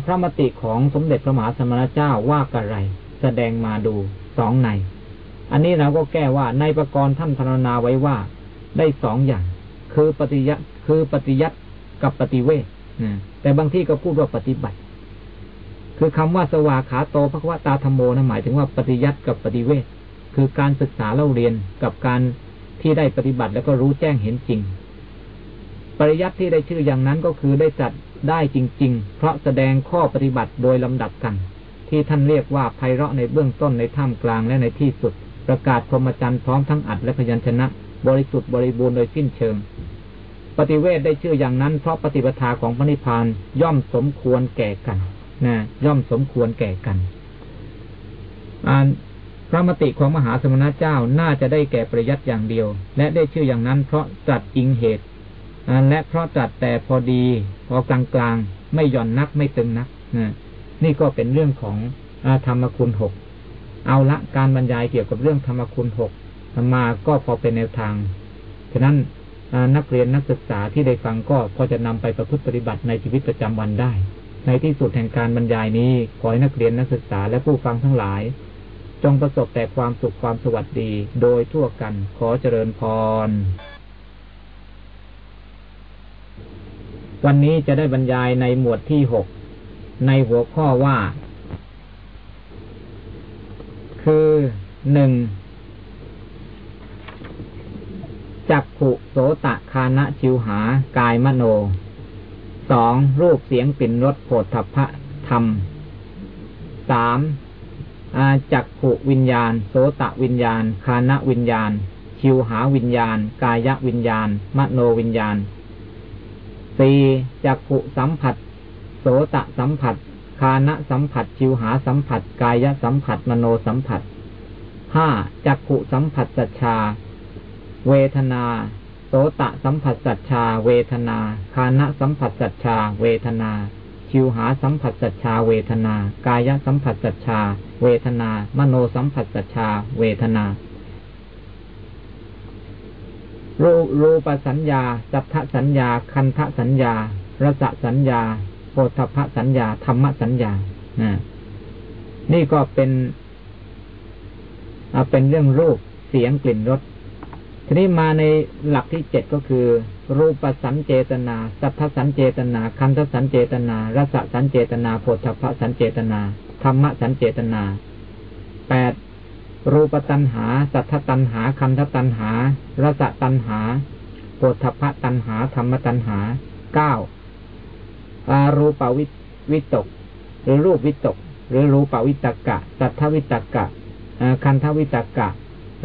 S2: พระมติของสมเด็จพระมหาสมณเจ้าว่ากันไร แสดงมาดูสองใน อันนี้เราก็แก้ว่าในประกรณ์ท่านพรรณนาไว้ว่าได้สองอย่าง คือปฏิยัติคือปฏิยัติกับปฏิเวท แต่บางที่ก็พูดว่าปฏิบัติ คือคำว่าสวาขาโตพระวตาธรรมโมนะหมายถึงว่าปฏิยัติกับปฏิเวทคือการศึกษาเล่าเรียนกับการที่ได้ปฏิบัติแล้วก็รู้แจ้งเห็นจริง ปริยัติที่ได้ชื่ออย่างนั้นก็คือได้จัดได้จริง ๆ เพราะแสดงข้อปฏิบัติโดยลำดับกัน ที่ท่านเรียกว่าไพเราะในเบื้องต้นในท่ามกลางและในที่สุด ประกาศพรหมจรรย์พร้อมทั้งอัดและพยัญชนะ บริสุทธิ์บริบูรณ์โดยสิ้นเชิง ปฏิเวทได้ชื่ออย่างนั้น เพราะปฏิปทาของพระนิพพานย่อมสมควรแก่กันนะย่อมสมควรแก่กันพระมติของมหาสมณเจ้าน่าจะได้แก่ประยัดอย่างเดียว และได้ชื่ออย่างนั้น เพราะจัดอิงเหตุและเพราะจัดแต่พอดีพอกลางกลางไม่หย่อนนักไม่ตึงนักนะนี่ก็เป็นเรื่องของอธรรมคุณหกเอาละการบรรยายเกี่ยวกับเรื่องธรรมคุณหกมาก็พอเป็นแนวทางฉะนั้น นักเรียนนักศึกษาที่ได้ฟังก็พอจะนำไปประพฤติปฏิบัติในชีวิตประจำวันได้ ในที่สุดแห่งการบรรยายนี้ขอให้นักเรียนนักศึกษาและผู้ฟังทั้งหลาย จงประสบแต่ความสุขความสวัสดี โดยทั่วกันขอเจริญพรวันนี้จะได้บรรยายในหมวดที่หกในหัวข้อว่า คือหนึ่ง จักขุโสตะคานะชิวหากายมโนสองรูปเสียงปิ่นรสโผฏฐพะธรรมสามอาจักขุวิญญาณ โสตะวิญญาณ คานะวิญญาณ ชิวหาวิญญาณ กายวิญญาณ มโนวิญญาณสี่จักขุสัมผัส โสตะสัมผัส คานะสัมผัส ชิวหาสัมผัส กายสัมผัส มโนสัมผัสห้าจักขุสัมผัสสัจชา เวทนา โสตะสัมผัสสัจชา เวทนา คานะสัมผัสสัจชา เวทนา ชิวหาสัมผัสสัจชา เวทนา กายสัมผัสสัจชา เวทนา มโนสัมผัสสัจชา เวทนารูรูปสัญญา สัทธสัญญา คันทสัญญา รสสัญญาโพธพสัญญา ธรรมสัญญานนี่ก็เป็น เป็นเรื่องรูป เสียง กลิ่น รส ทีนี้มาในหลักที่เจ็ดก็คือ รูปสัญเจตนา สัทธสัญเจตนา คันธสัญเจตนารสสัญเจตนาโพธพสัญเจตนา ธรรมสัญเจตนาแปดรูปตัณหา สัทธตัณหา คันธตัณหารสตัณหาโพธพตัณหา ธรรมตัณหาเก้าอารูปวิวิตก หรือรูปวิตก หรือรูปวิตกะ สัทธวิตกะคันธวิตกะ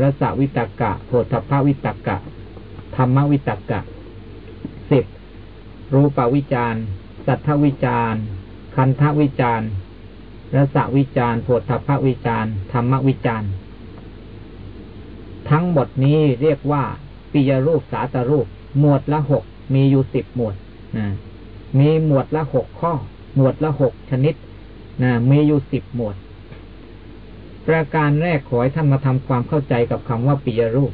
S2: รสวิตกะโพธพวิตกะ ธรรมวิตกะสิบรูปวิจารสัทธวิจารคันธวิจารรสวิจารโพธพวิจารธรรมวิจารทั้งหมดนี้เรียกว่าปิยรูปสาตรูป หมวดละหกมีอยู่สิบหมวดนะมีหมวดละหกข้อ หมวดละหกชนิดนะมีอยู่สิบหมวด ประการแรกขอให้ท่านมาทำความเข้าใจกับคำว่าปิยรูป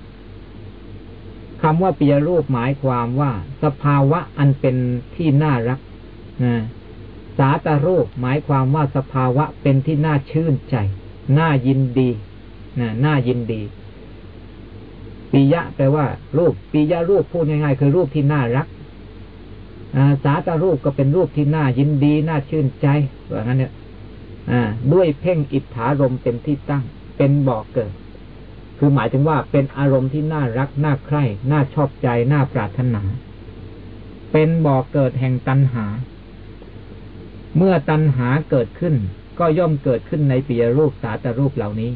S2: คำว่าปิยรูปหมายความว่า สภาวะอันเป็นที่น่ารักสาตรูปหมายความว่าสภาวะเป็นที่น่าชื่นใจ น่ายินดีน่ายินดี ปิยะแปลว่า รูป ปิยะรูปพูดง่ายๆคือรูปที่น่ารักสาตรูปก็เป็นรูปที่น่ายินดี น่าชื่นใจว่างั้นเนี่ย ด้วยเพ่งอิทธารมเป็นที่ตั้ง เป็นบ่อกเกิด คือหมายถึงว่าเป็นอารมณ์ที่น่ารัก น่าใคร่ น่าชอบใจ น่าปรารถนา เป็นบ่อกเกิดแห่งตัณหา เมื่อตัณหาเกิดขึ้น ก็ย่อมเกิดขึ้นในปียรูปสาตรูปเหล่านี้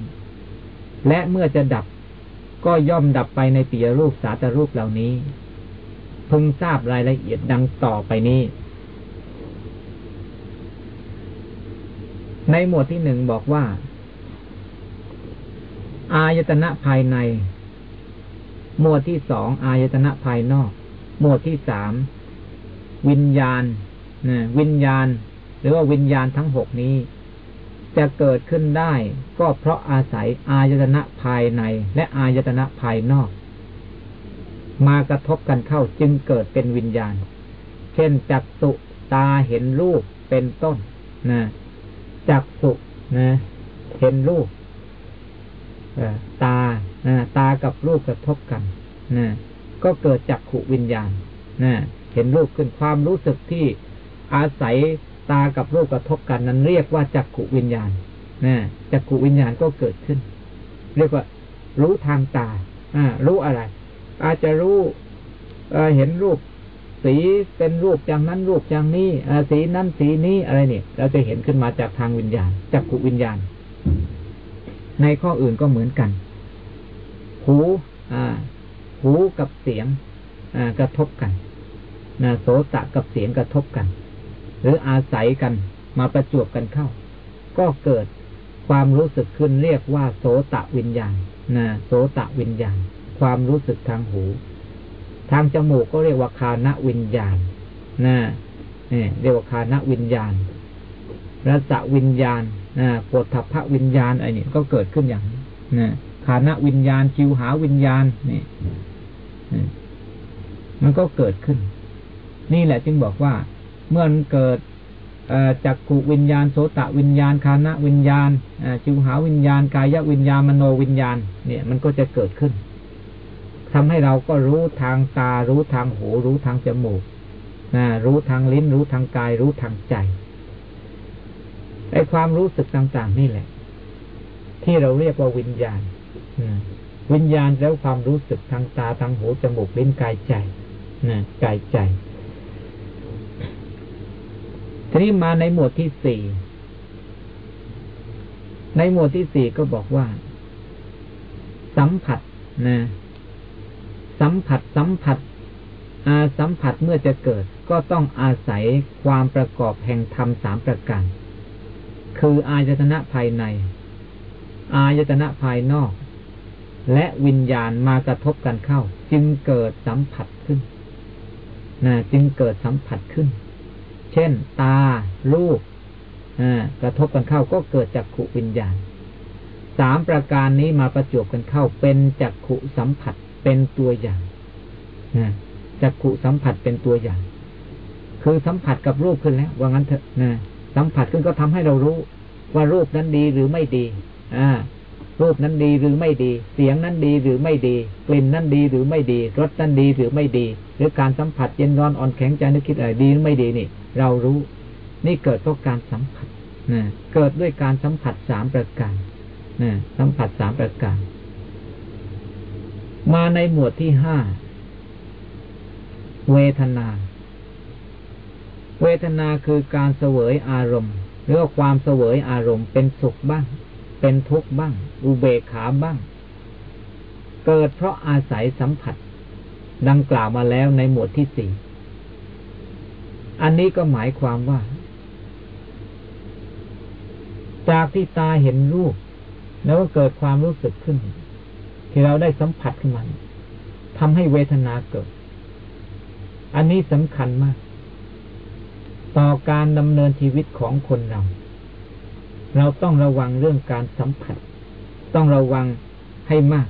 S2: และเมื่อจะดับ ก็ย่อมดับไปในปียรูปสาตรูปเหล่านี้พึงทราบรายละเอียดดังต่อไปนี้ ในหมวดที่หนึ่งบอกว่า อายตนะภายใน หมวดที่สองอายตนะภายนอก หมวดที่สามวิญญาณนะวิญญาณ หรือว่าวิญญาณทั้งหกนี้ จะเกิดขึ้นได้ก็เพราะอาศัยอายตนะภายใน และอายตนะภายนอก มากระทบกันเข้าจึงเกิดเป็นวิญญาณ เช่นจักสุตาเห็นรูปเป็นต้นนะ จักสุนะเห็นรูปตาตากับรูปกระทบกันนะก็เกิดจักขุวิญญาณนะเห็นรูปขึ้นความรู้สึกที่อาศัยตากับรูปกระทบกันนั้นเรียกว่าจักขุวิญญาณนะจักขุวิญญาณก็เกิดขึ้น เรียกว่า รู้ทางตาอ่ารู้อะไร อาจจะรู้เห็นรูป สีเป็นรูปอย่างนั้นรูปอย่างนี้สีนั้นสีนี้อะไรเนี่ยเราจะเห็นขึ้นมาจากทางวิญญาณจากขุวิญญาณ ในข้ออื่นก็เหมือนกัน หูอ่าหูกับเสียงกระทบกันนะโสตะกับเสียงกระทบกัน หรืออาศัยกันมาประจวบกันเข้า ก็เกิดความรู้สึกขึ้นเรียกว่า โสตะวิญญาณนะโสตะวิญญาณ ความรู้สึกทางหู ทางจมูกก็เรียกว่าคานวิญญาณนะเรียกว่าคานวิญญาณรสวิญญาณนะปวดทัพพระวิญญาณไอ้นี่ก็เกิดขึ้นอย่างนะคานวิญญาณชิวหาวิญญาณนี่มันก็เกิดขึ้น นี่แหละจึงบอกว่า เมื่อเกิดจักขุวิญญาณโสตะวิญญาณคานะวิญญาณชิวหาวิญญาณ กายวิญญาณมโนวิญญาณ เนี่ย มันก็จะเกิดขึ้น ทำให้เราก็รู้ทางตา รู้ทางหู รู้ทางจมูกนะรู้ทางลิ้น รู้ทางกาย รู้ทางใจไอ้ความรู้สึกต่างๆนี่แหละ ที่เราเรียกว่าวิญญาณวิญญาณแล้วความรู้สึกทางตาทางหูจมูกลิ้นกายใจนะกายใจทีนี้มาในหมวดที่สี่ในหมวดที่สี่ก็บอกว่า สัมผัสนะ สัมผัสสัมผัสอาสัมผัสเมื่อจะเกิดก็ต้องอาศัยความประกอบแห่งธรรมสามประการ คืออายตนะภายใน อายตนะภายนอก และวิญญาณมากระทบกันเข้า จึงเกิดสัมผัสขึ้นนะจึงเกิดสัมผัสขึ้น เช่น ตา รูปกระทบกันเข้าก็เกิดจากขุวิญญาณ สามประการนี้มาประจบกันเข้าเป็นจักขุสัมผัส เป็นตัวอย่างจักขุสัมผัสเป็นตัวอย่าง คือสัมผัสกับรูปขึ้นแล้ว ว่างั้นเถอะนะสัมผัสขึ้นก็ทำให้เรารู้ ว่ารูปนั้นดีหรือไม่ดี อ่า รูปนั้นดีหรือไม่ดี เสียงนั้นดีหรือไม่ดี กลิ่นนั้นดีหรือไม่ดี รสนั้นดีหรือไม่ดี หรือการสัมผัสเย็นร้อนอ่อนแข็งใจนึกคิดอะไรดีหรือไม่ดีนี่ เรารู้ นี่เกิดเพราะการสัมผัสนะเกิดด้วยการสัมผัสสามประการนะสัมผัสสามประการ มาในหมวดที่ห้า เวทนา เวทนาคือการเสวยอารมณ์ หรือความเสวยอารมณ์เป็นสุขบ้าง เป็นทุกข์บ้าง อุเบกขาบ้าง เกิดเพราะอาศัยสัมผัส ดังกล่าวมาแล้วในหมวดที่สี่ อันนี้ก็หมายความว่า จากที่ตาเห็นรูป แล้วก็เกิดความรู้สึกขึ้น ที่เราได้สัมผัสขึ้นมาทำให้เวทนาเกิด อันนี้สำคัญมาก ต่อการดำเนินชีวิตของคนเรา เราต้องระวังเรื่องการสัมผัส ต้องระวังให้มาก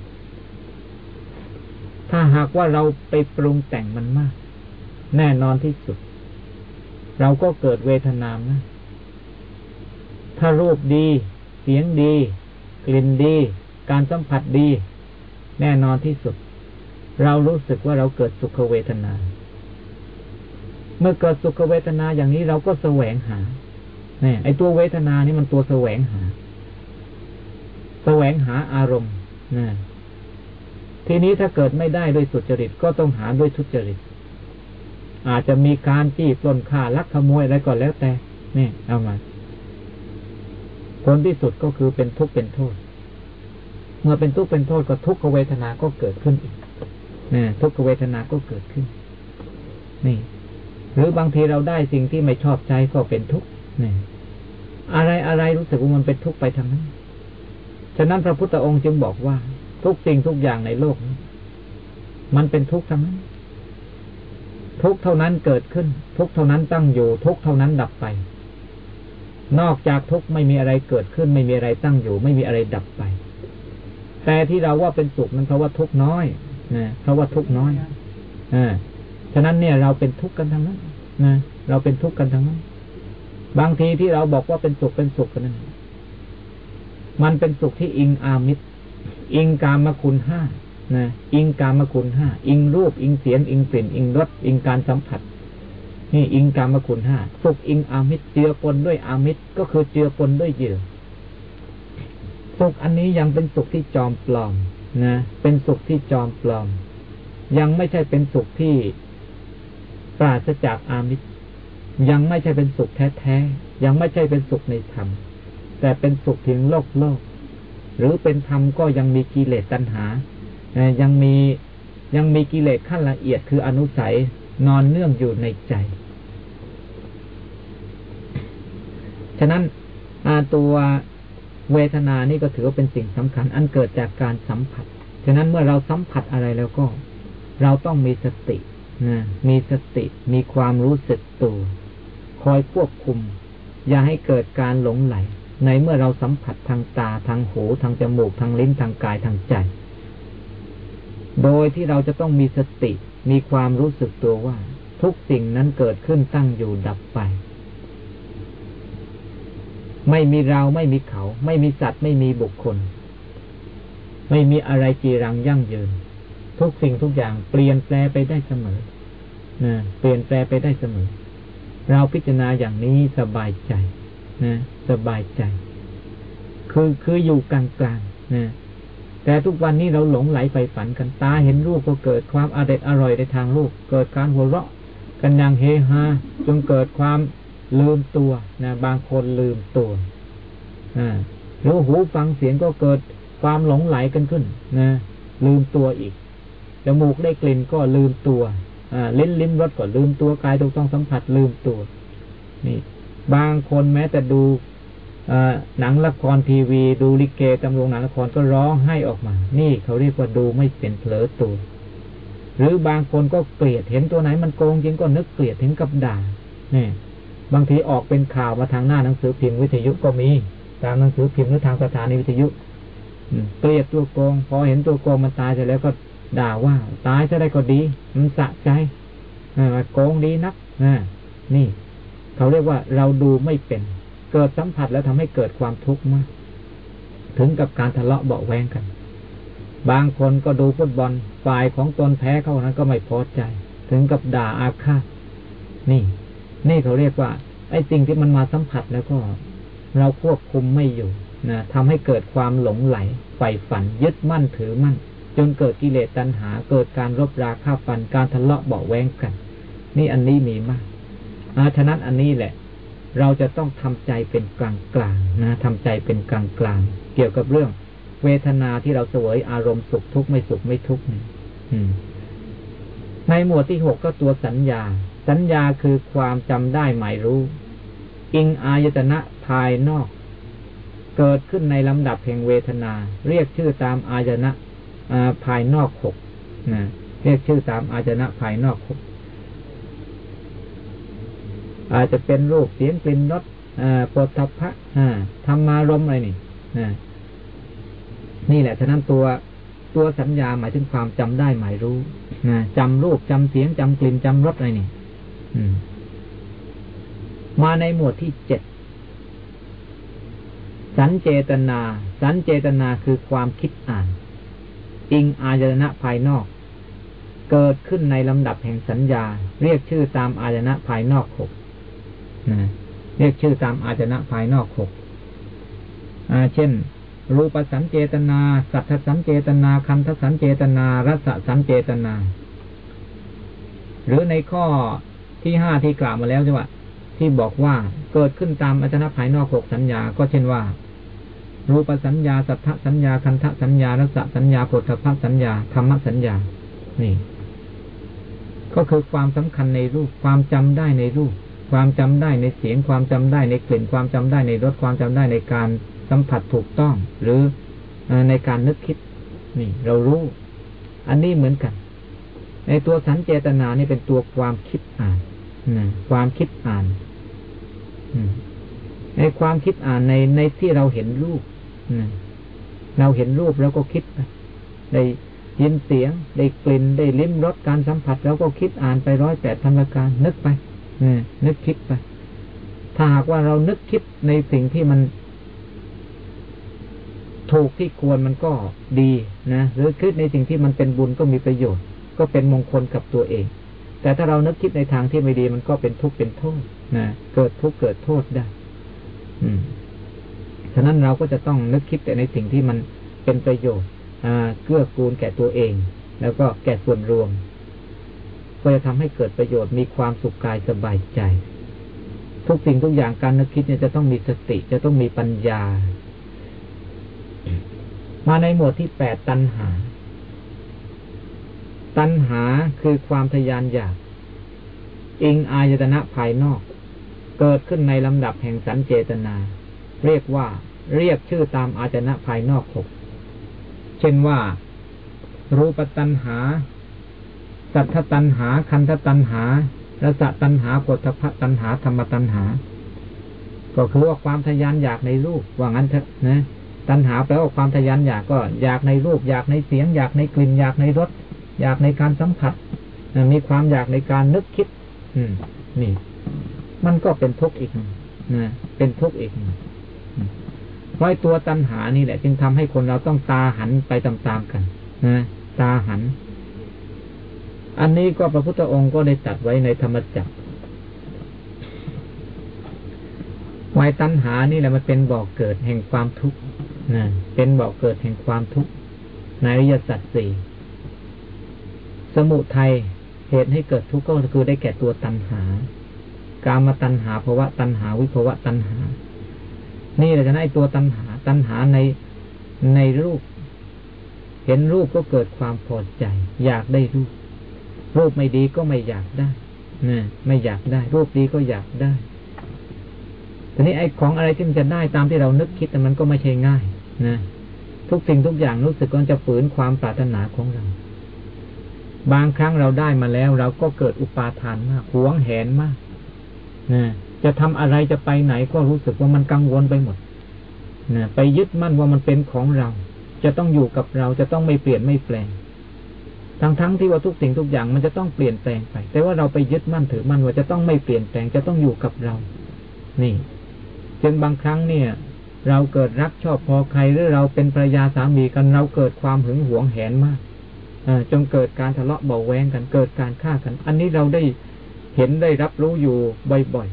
S2: ถ้าหากว่าเราไปปรุงแต่งมันมาก แน่นอนที่สุด เราก็เกิดเวทนามนะถ้ารูปดี เสียงดี กลิ่นดี การสัมผัสดี แน่นอนที่สุด เรารู้สึกว่าเราเกิดสุขเวทนา เมื่อเกิดสุขเวทนาอย่างนี้เราก็แสวงหาเนี่ยไอ้ตัวเวทนานี่มันตัวแสวงหา แสวงหาอารมณ์นะทีนี้ถ้าเกิดไม่ได้ด้วยสุจริตก็ต้องหาด้วยทุจริต อาจจะมีการจี้ปล้นฆ่าลักขโมยอะไรก็แล้วแต่ เนี่ยเอามาผลที่สุดก็คือเป็นทุกข์เป็นโทษ เมื่อเป็นทุกข์เป็นโทษก็ทุกขเวทนาก็เกิดขึ้นอีกนะทุกขเวทนาก็เกิดขึ้น นี่ หรือบางทีเราได้สิ่งที่ไม่ชอบใจก็เป็นทุกข์นี่อะไรอะไรรู้สึกว่ามันเป็นทุกข์ไปทางนั้น ฉะนั้นพระพุทธองค์จึงบอกว่า ทุกสิ่งทุกอย่างในโลกนี้มันเป็นทุกข์ทั้งนั้น ทุกเท่านั้นเกิดขึ้น ทุกเท่านั้นตั้งอยู่ ทุกเท่านั้นดับไป นอกจากทุกข์ไม่มีอะไรเกิดขึ้น ไม่มีอะไรตั้งอยู่ ไม่มีอะไรดับไป แต่ที่เราว่าเป็นสุขนั้นเพราะว่าทุกข์น้อยนะเพราะว่าทุกข์น้อยอ่าฉะนั้นเนี่ยเราเป็นทุกข์กันทั้งนั้นนะเราเป็นทุกข์กันทั้งนั้น บางทีที่เราบอกว่าเป็นสุขเป็นสุขกันนั้นมันเป็นสุขที่อิงอามิตรอิงกามคุณห้านะอิงกามคุณห้าอิงรูป อิงเสียง อิงกลิ่น อิงรสอิงการสัมผัส นี่อิงกามคุณห้าสุกอิงอามิตรเจือปนด้วยอามิตรก็คือเจือปนด้วยเยื่อ สุขอันนี้ยังเป็นสุขที่จอมปลอมนะเป็นสุขที่จอมปลอม ยังไม่ใช่เป็นสุขที่ปราศจากอามิตรยังไม่ใช่เป็นสุขแท้ๆยังไม่ใช่เป็นสุขในธรรม แต่เป็นสุขถึงโลกโลก หรือเป็นธรรมก็ยังมีกิเลสตัณหา ยังมียังมีกิเลสขั้นละเอียดคืออนุสัยนอนเนื่องอยู่ในใจ ฉะนั้นตัว เวทนานี่ก็ถือว่าเป็นสิ่งสำคัญ อันเกิดจากการสัมผัส ฉะนั้นเมื่อเราสัมผัสอะไรแล้วก็ เราต้องมีสตินะมีสติ มีความรู้สึกตัว คอยควบคุม อย่าให้เกิดการหลงไหล ในเมื่อเราสัมผัสทางตา ทางหู ทางจมูก ทางลิ้น ทางกาย ทางใจ โดยที่เราจะต้องมีสติ มีความรู้สึกตัวว่า ทุกสิ่งนั้นเกิดขึ้นตั้งอยู่ดับไป ไม่มีเราไม่มีเขา ไม่มีสัตว์ไม่มีบุคคล ไม่มีอะไรจีรังยั่งยืน ทุกสิ่งทุกอย่างเปลี่ยนแปลไปได้เสมอนะเปลี่ยนแปลไปได้เสมอ เราพิจารณาอย่างนี้สบายใจนะสบายใจ คือคืออยู่กลางๆนะแต่ทุกวันนี้เราหลงไหลไปฝันกันตาเห็นรูปก็เกิดความอเด็ดอร่อยในทางรูปเกิดการหัวเราะ กันอย่างเฮฮาจนเกิดความ ลืมตัวนะบางคนลืมตัวอ่าหรือหูฟังเสียงก็เกิดความหลงไหลกันขึ้นนะลืมตัวอีกจมูกได้กลิ่นก็ลืมตัวอ่าลิ้นลิ้มรสก็ลืมตัวกายต้องสัมผัสลืมตัว นี่ บางคนแม้แต่ดูหนังละครทีวี ดูลิเกตำรงหนังละครก็ร้องให้ออกมา นี่เขาเรียกว่าดูไม่เป็นเผลอตัว หรือบางคนก็เกลียดเห็นตัวไหนมันโกงจริงก็นึกเกลียดถึงกับด่าเนี่ย บางทีออกเป็นข่าวมาทางหน้าหนังสือพิมพ์วิทยุก็มี ตามหนังสือพิมพ์หรือทางสถานีวิทยุเกลียดตัวโกง พอเห็นตัวโกงมันตายเสร็จแล้วก็ด่าว่า ตายจะได้ก็ดี มันสะใจโกงดีนักนี่ เขาเรียกว่าเราดูไม่เป็น เกิดสัมผัสแล้วทำให้เกิดความทุกข์มาก ถึงกับการทะเลาะเบาแวงกัน บางคนก็ดูฟุตบอลฝ่ายของตนแพ้เขานั้นก็ไม่พอใจ ถึงกับด่าอาฆาตนี่ นี่เขาเรียกว่าไอ้สิ่งที่มันมาสัมผัสแล้วก็ เราควบคุมไม่อยู่นะทำให้เกิดความหลงไหลใฝ่ฝัน ยึดมั่นถือมั่น จนเกิดกิเลสตัณหา เกิดการรบราฆ่าฟันการทะเลาะเบาแวงกัน นี่อันนี้มีมากอาฉะนั้นอันนี้แหละ เราจะต้องทำใจเป็นกลางกลางนะทำใจเป็นกลางกลางเกี่ยวกับเรื่อง เวทนาที่เราเสวยอารมณ์สุขทุกข์ไม่สุขไม่ทุกข์นี่ในหมวดที่หกก็ตัวสัญญา สัญญาคือความจำได้หมายรู้อิงอายตนะภายนอก เกิดขึ้นในลำดับแห่งเวทนา เรียกชื่อตามอายตนะภายนอกหกนะเรียกชื่อตามอายตนะภายนอกหกอาจจะเป็นรูปเสียงกลิ่นรสปฐพะธรรมารมอะไรนี่นี่แหละฉะนั้นตัวตัวสัญญาหมายถึงความจำได้หมายรู้นะจำรูปจำเสียงจำกลิ่นจำรสอะไรนี่ มาในหมวดที่เจ็ดสันเจตนา สันเจตนาคือความคิดอ่าน อิงอายตนะภายนอก เกิดขึ้นในลำดับแห่งสัญญา เรียกชื่อตามอายตนะภายนอกหกนะเรียกชื่อตามอาจนะภายนอกหกเช่น รูปสันเจตนา สัทธสันเจตนาคันทสันเจตนา รสสันเจตนา หรือในข้อ ที่ห้าที่กล่าวมาแล้วใช่ไหมที่บอกว่าเกิดขึ้นตามอาจนะภายนอกหกสัญญา ก็เช่นว่า รูปสัญญา สัทธสัญญา คันทสัญญา รสสัญญาโธพสัญญา ธรรมสัญญา นี่ ก็คือความสำคัญในรูป ความจำได้ในรูป ความจำได้ในเสียง ความจำได้ในกลิ่น ความจำได้ในรส ความจำได้ในการสัมผัสถูกต้อง หรือในการนึกคิด นี่ เรารู้ อันนี้เหมือนกัน ในตัวสันเจตนานี่เป็นตัวความคิดอ่าน ความคิดอ่านในความคิดอ่านในในที่เราเห็นรูปเราเห็นรูปแล้วก็คิดได้ยินเสียง ได้กลิ่นได้ลิ้มรสการสัมผัสแล้วก็คิดอ่านไปร้อยแปดธรรมการนึกไปนึกคิดไป ถ้าหากว่าเรานึกคิดในสิ่งที่มันถูกที่ควรมันก็ดีนะหรือคิดในสิ่งที่มันเป็นบุญก็มีประโยชน์ ก็เป็นมงคลกับตัวเอง แต่ถ้าเรานึกคิดในทางที่ไม่ดีมันก็เป็นทุกข์เป็นโทษนะเกิดทุกข์เกิดโทษได้ อืมฉะนั้นเราก็จะต้องนึกคิดแต่ในสิ่งที่มันเป็นประโยชน์อ่าเกื้อกูลแก่ตัวเอง แล้วก็แก่ส่วนรวม ก็จะทำให้เกิดประโยชน์มีความสุขกายสบายใจ ทุกสิ่งทุกอย่างการนึกคิดเนี่ยจะต้องมีสติ จะต้องมีปัญญา มาในหมวดที่แปดตัณหา ตัณหาคือความทยานอยาก อิงอายตนะภายนอก เกิดขึ้นในลำดับแห่งสันเจตนา เรียกว่าเรียกชื่อตามอายตนะภายนอกหกเช่นว่า รูปตัณหา สัทธตันหา คันธตันหารสตันหาปฐพตันหา ธรรมตันหา ก็คือว่าความทยานอยากในรูปว่างั้นเถอะนะตันหาแปลว่าความทยานอยากก็อยากในรูปอยากในเสียง อยากในกลิ่นอยากในรส อยากในการสัมผัสมีความอยากในการนึกคิด อืม นี่ มันก็เป็นทุกข์อีกนะเป็นทุกข์อีกเพราะตัวตัณหานี่แหละ จึงทำให้คนเราต้องตาหันไปตามๆกันนะตาหัน อันนี้ก็พระพุทธองค์ก็ได้ตัดไว้ในธรรมจักรวายตัณหานี่แหละมันเป็นบ่อกเกิดแห่งความทุกข์นะเป็นบ่อกเกิดแห่งความทุกข์ในอริยสัจสี่ สมุทัยเหตุให้เกิดทุกข์ก็คือได้แก่ตัวตัณหา การมาตัณหาภาวะตัณหาวิภาวะตัณหา นี่เราจะได้ตัวตัณหา ตัณหาในในรูป เห็นรูปก็เกิดความพอใจ อยากได้รูป รูปไม่ดีก็ไม่อยากได้นะไม่อยากได้ รูปดีก็อยากได้ทีนี้ไอ้ของอะไรที่มันจะได้ตามที่เรานึกคิดแต่มันก็ไม่ใช่ง่าย นะทุกสิ่งทุกอย่างรู้สึกว่าจะฝืนความปรารถนาของเรา บางครั้งเราได้มาแล้ว เราก็เกิดอุปาทานมากหวงแหนมากนะจะทำอะไรจะไปไหนก็รู้สึกว่ามันกังวลไปหมดนะไปยึดมั่นว่ามันเป็นของเรา จะต้องอยู่กับเราจะต้องไม่เปลี่ยนไม่แปลง ทั้งทั้งที่ว่าทุกสิ่งทุกอย่างมันจะต้องเปลี่ยนแปลงไป แต่ว่าเราไปยึดมั่นถือมั่นว่าจะต้องไม่เปลี่ยนแปลงจะต้องอยู่กับเรา นี่จึงบางครั้งเนี่ย เราเกิดรักชอบพอใครหรือเราเป็นภรรยาสามีกันเราเกิดความหึงหวงแหนมาก จนเกิดการทะเลาะเบาแวงกันเกิดการฆ่ากัน อันนี้เราได้เห็นได้รับรู้อยู่บ่อย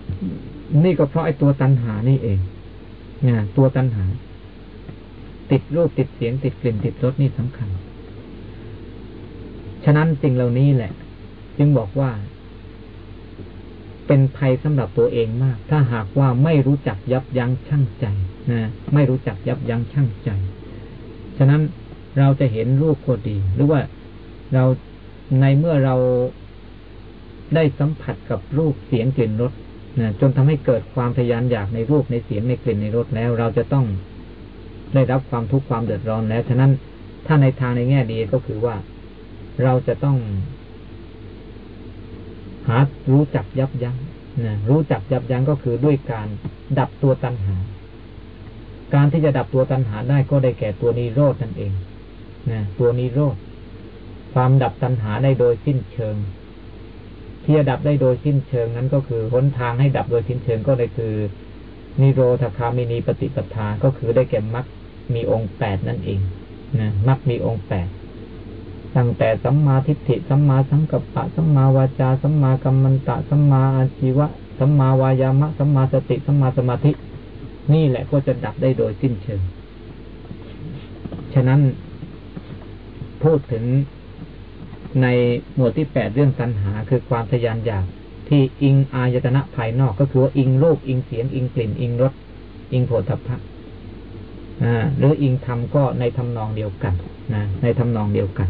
S2: ๆนี่ก็เพราะไอ้ตัวตัณหานี่เองนะตัวตัณหา ติดรูปติดเสียงติดกลิ่นติดรสนี่สำคัญ ฉะนั้นสิ่งเหล่านี้แหละ จึงบอกว่า เป็นภัยสำหรับตัวเองมาก ถ้าหากว่าไม่รู้จักยับยั้งชั่งใจนะไม่รู้จักยับยั้งชั่งใจ ฉะนั้น เราจะเห็นรูปก็ดี หรือว่าเราในเมื่อเราได้สัมผัสกับรูปเสียงกลิ่นรสนะจนทำให้เกิดความทยานอยากในรูปในเสียงในกลิ่นในรสแล้ว เราจะต้องได้รับความทุกข์ความเดือดร้อนแล้ว ฉะนั้นถ้าในทางในแง่ดีก็คือว่าเราจะต้องหารู้จักยับยัง้งนะรู้จักยับยั้งก็คือด้วยการดับตัวตัณหา การที่จะดับตัวตัณหาได้ก็ได้แก่ตัวนิโรดนั่นเอง นะตัวนิโรธความดับตัณหาได้โดยสิ้นเชิง ที่จะดับได้โดยสิ้นเชิงนั้นก็คือหนทางให้ดับโดยสิ้นเชิงก็ได้คือ นิโรธคามินีปฏิปทา ก็คือได้แก่มรรคมีองค์แปดนั่นเองนะมรรคมีองค์แปดตั้งแต่สัมมาทิฏฐิสัมมาสังกัปปะสัมมาวาจาสัมมากัมมันตะสัมมาอาชีวะสัมมาวายามะสัมมาสติสัมมาสมาธิ นี่แหละก็จะดับได้โดยสิ้นเชิง ฉะนั้น พูดถึงในหมวดที่แปดเรื่องตัณหา คือความทยานอยากที่อิงอายตนะภายนอกก็คือว่าอิงรูปอิงเสียง อิงกลิ่น อิงรสอิงโผฏฐัพพะหรืออิงธรรมก็ในทำนองเดียวกันนะในทำนองเดียวกัน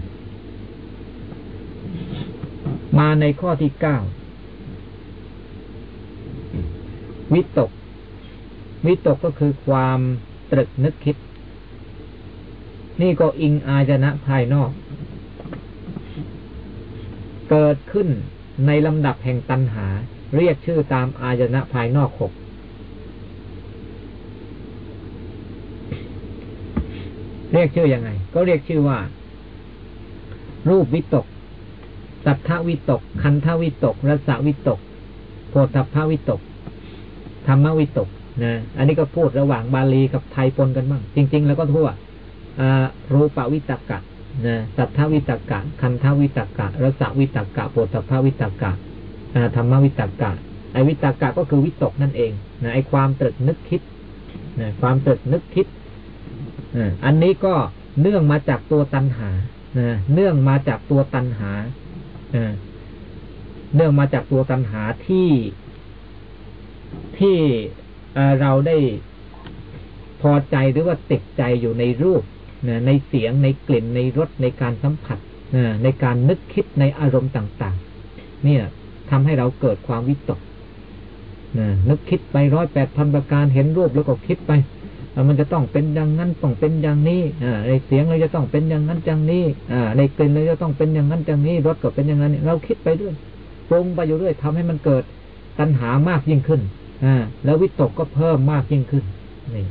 S2: มาในข้อที่เก้าวิตก วิตกก็คือความตรึกนึกคิด นี่ก็อิงอายตนะภายนอก เกิดขึ้นในลำดับแห่งตัณหา เรียกชื่อตามอายนะภายนอกหกเรียกชื่ออยังไง ก็เรียกชื่อว่า รูปวิตก สัทธวิตก คันธวิตกรสวิตก โพธพวิตก ธรรมวิตกนะอันนี้ก็พูดระหว่างบาลีกับไทยปนกันบ้างจริง ๆ แล้วก็ทั่ว รูปวิตกะนะสัทธวิตกะคันธวิตกะรสวิตกะโปตภวิตกะธรรมวิตกะไอวิตกะก็คือวิตกนั่นเองนะไอความตรึกนึกคิดนะความตรึกนึกคิดอันนี้ก็เนื่องมาจากตัวตัณหานะเนื่องมาจากตัวตัณหาเนื่องมาจากตัวตัณหาที่ที่เราได้พอใจหรือว่าติดใจอยู่ในรูป ในเสียงในกลิ่นในรสในการสัมผัสในการนึกคิดในอารมณ์ต่าง ๆ เนี่ยทำให้เราเกิดความวิตกนึกคิดไปร้อยแปดพันประการเห็นรูปแล้วก็คิดไปมันจะต้องเป็นอย่างนั้นต้องเป็นอย่างนี้ในเสียงเราจะต้องเป็นอย่างนั้นอย่างนี้ในกลิ่นเราจะต้องเป็นอย่างนั้นอย่างนี้รสก็เป็นอย่างนั้นเราคิดไปด้วยปรุงไปอยู่เรื่อยทำให้มันเกิดตัณหามากยิ่งขึ้นอแล้ววิตกก็เพิ่มมากยิ่งขึ้นนี่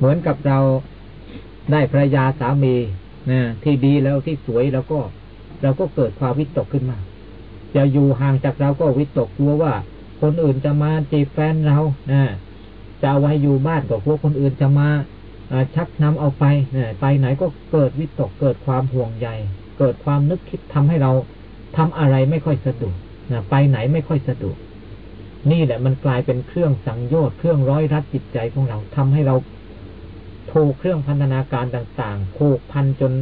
S2: เหมือนกับเราได้ภรรยาสามีนะที่ดีแล้วที่สวยแล้วก็เราก็เกิดความวิตกขึ้นมาจะอยู่ห่างจากเราก็วิตกกลัวว่า คนอื่นจะมาจีบแฟนเรานะจะเอาไว้อยู่บ้านก็กลัวคนอื่นจะมาชักนำเอาไปนะไปไหนก็เกิดวิตกเกิดความห่วงใยเกิดความนึกคิดทำให้เราทำอะไรไม่ค่อยสะดวกนะไปไหนไม่ค่อยสะดวกนี่แหละมันกลายเป็นเครื่องสังโยชน์เครื่องร้อยรัดจิตใจของเราทำให้เรา ถูกเครื่องพันธนาการต่างๆผูกพันจน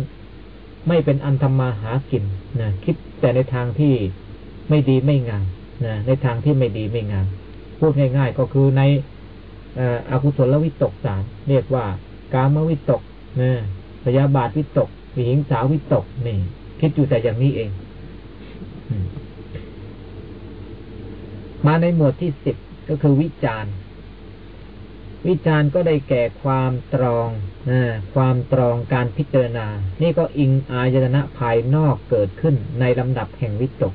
S2: ไม่เป็นอันธรรมาหากินนะคิดแต่ในทางที่ไม่ดีไม่งามนะในทางที่ไม่ดีไม่งามพูดง่ายๆก็คือในอากุศลวิตกสารเรียกว่ากามวิตกนะพยาบาทวิตกวิหิงสาวิตกนี่คิดอยู่แต่อย่างนี้เอง มาในหมวดที่สิบก็คือวิจารณ์ วิจารณ์ก็ได้แก่ความตรองอความตรองการพิจารณา นี่ก็อิงอายตนะภายนอกเกิดขึ้นในลำดับแห่งวิตก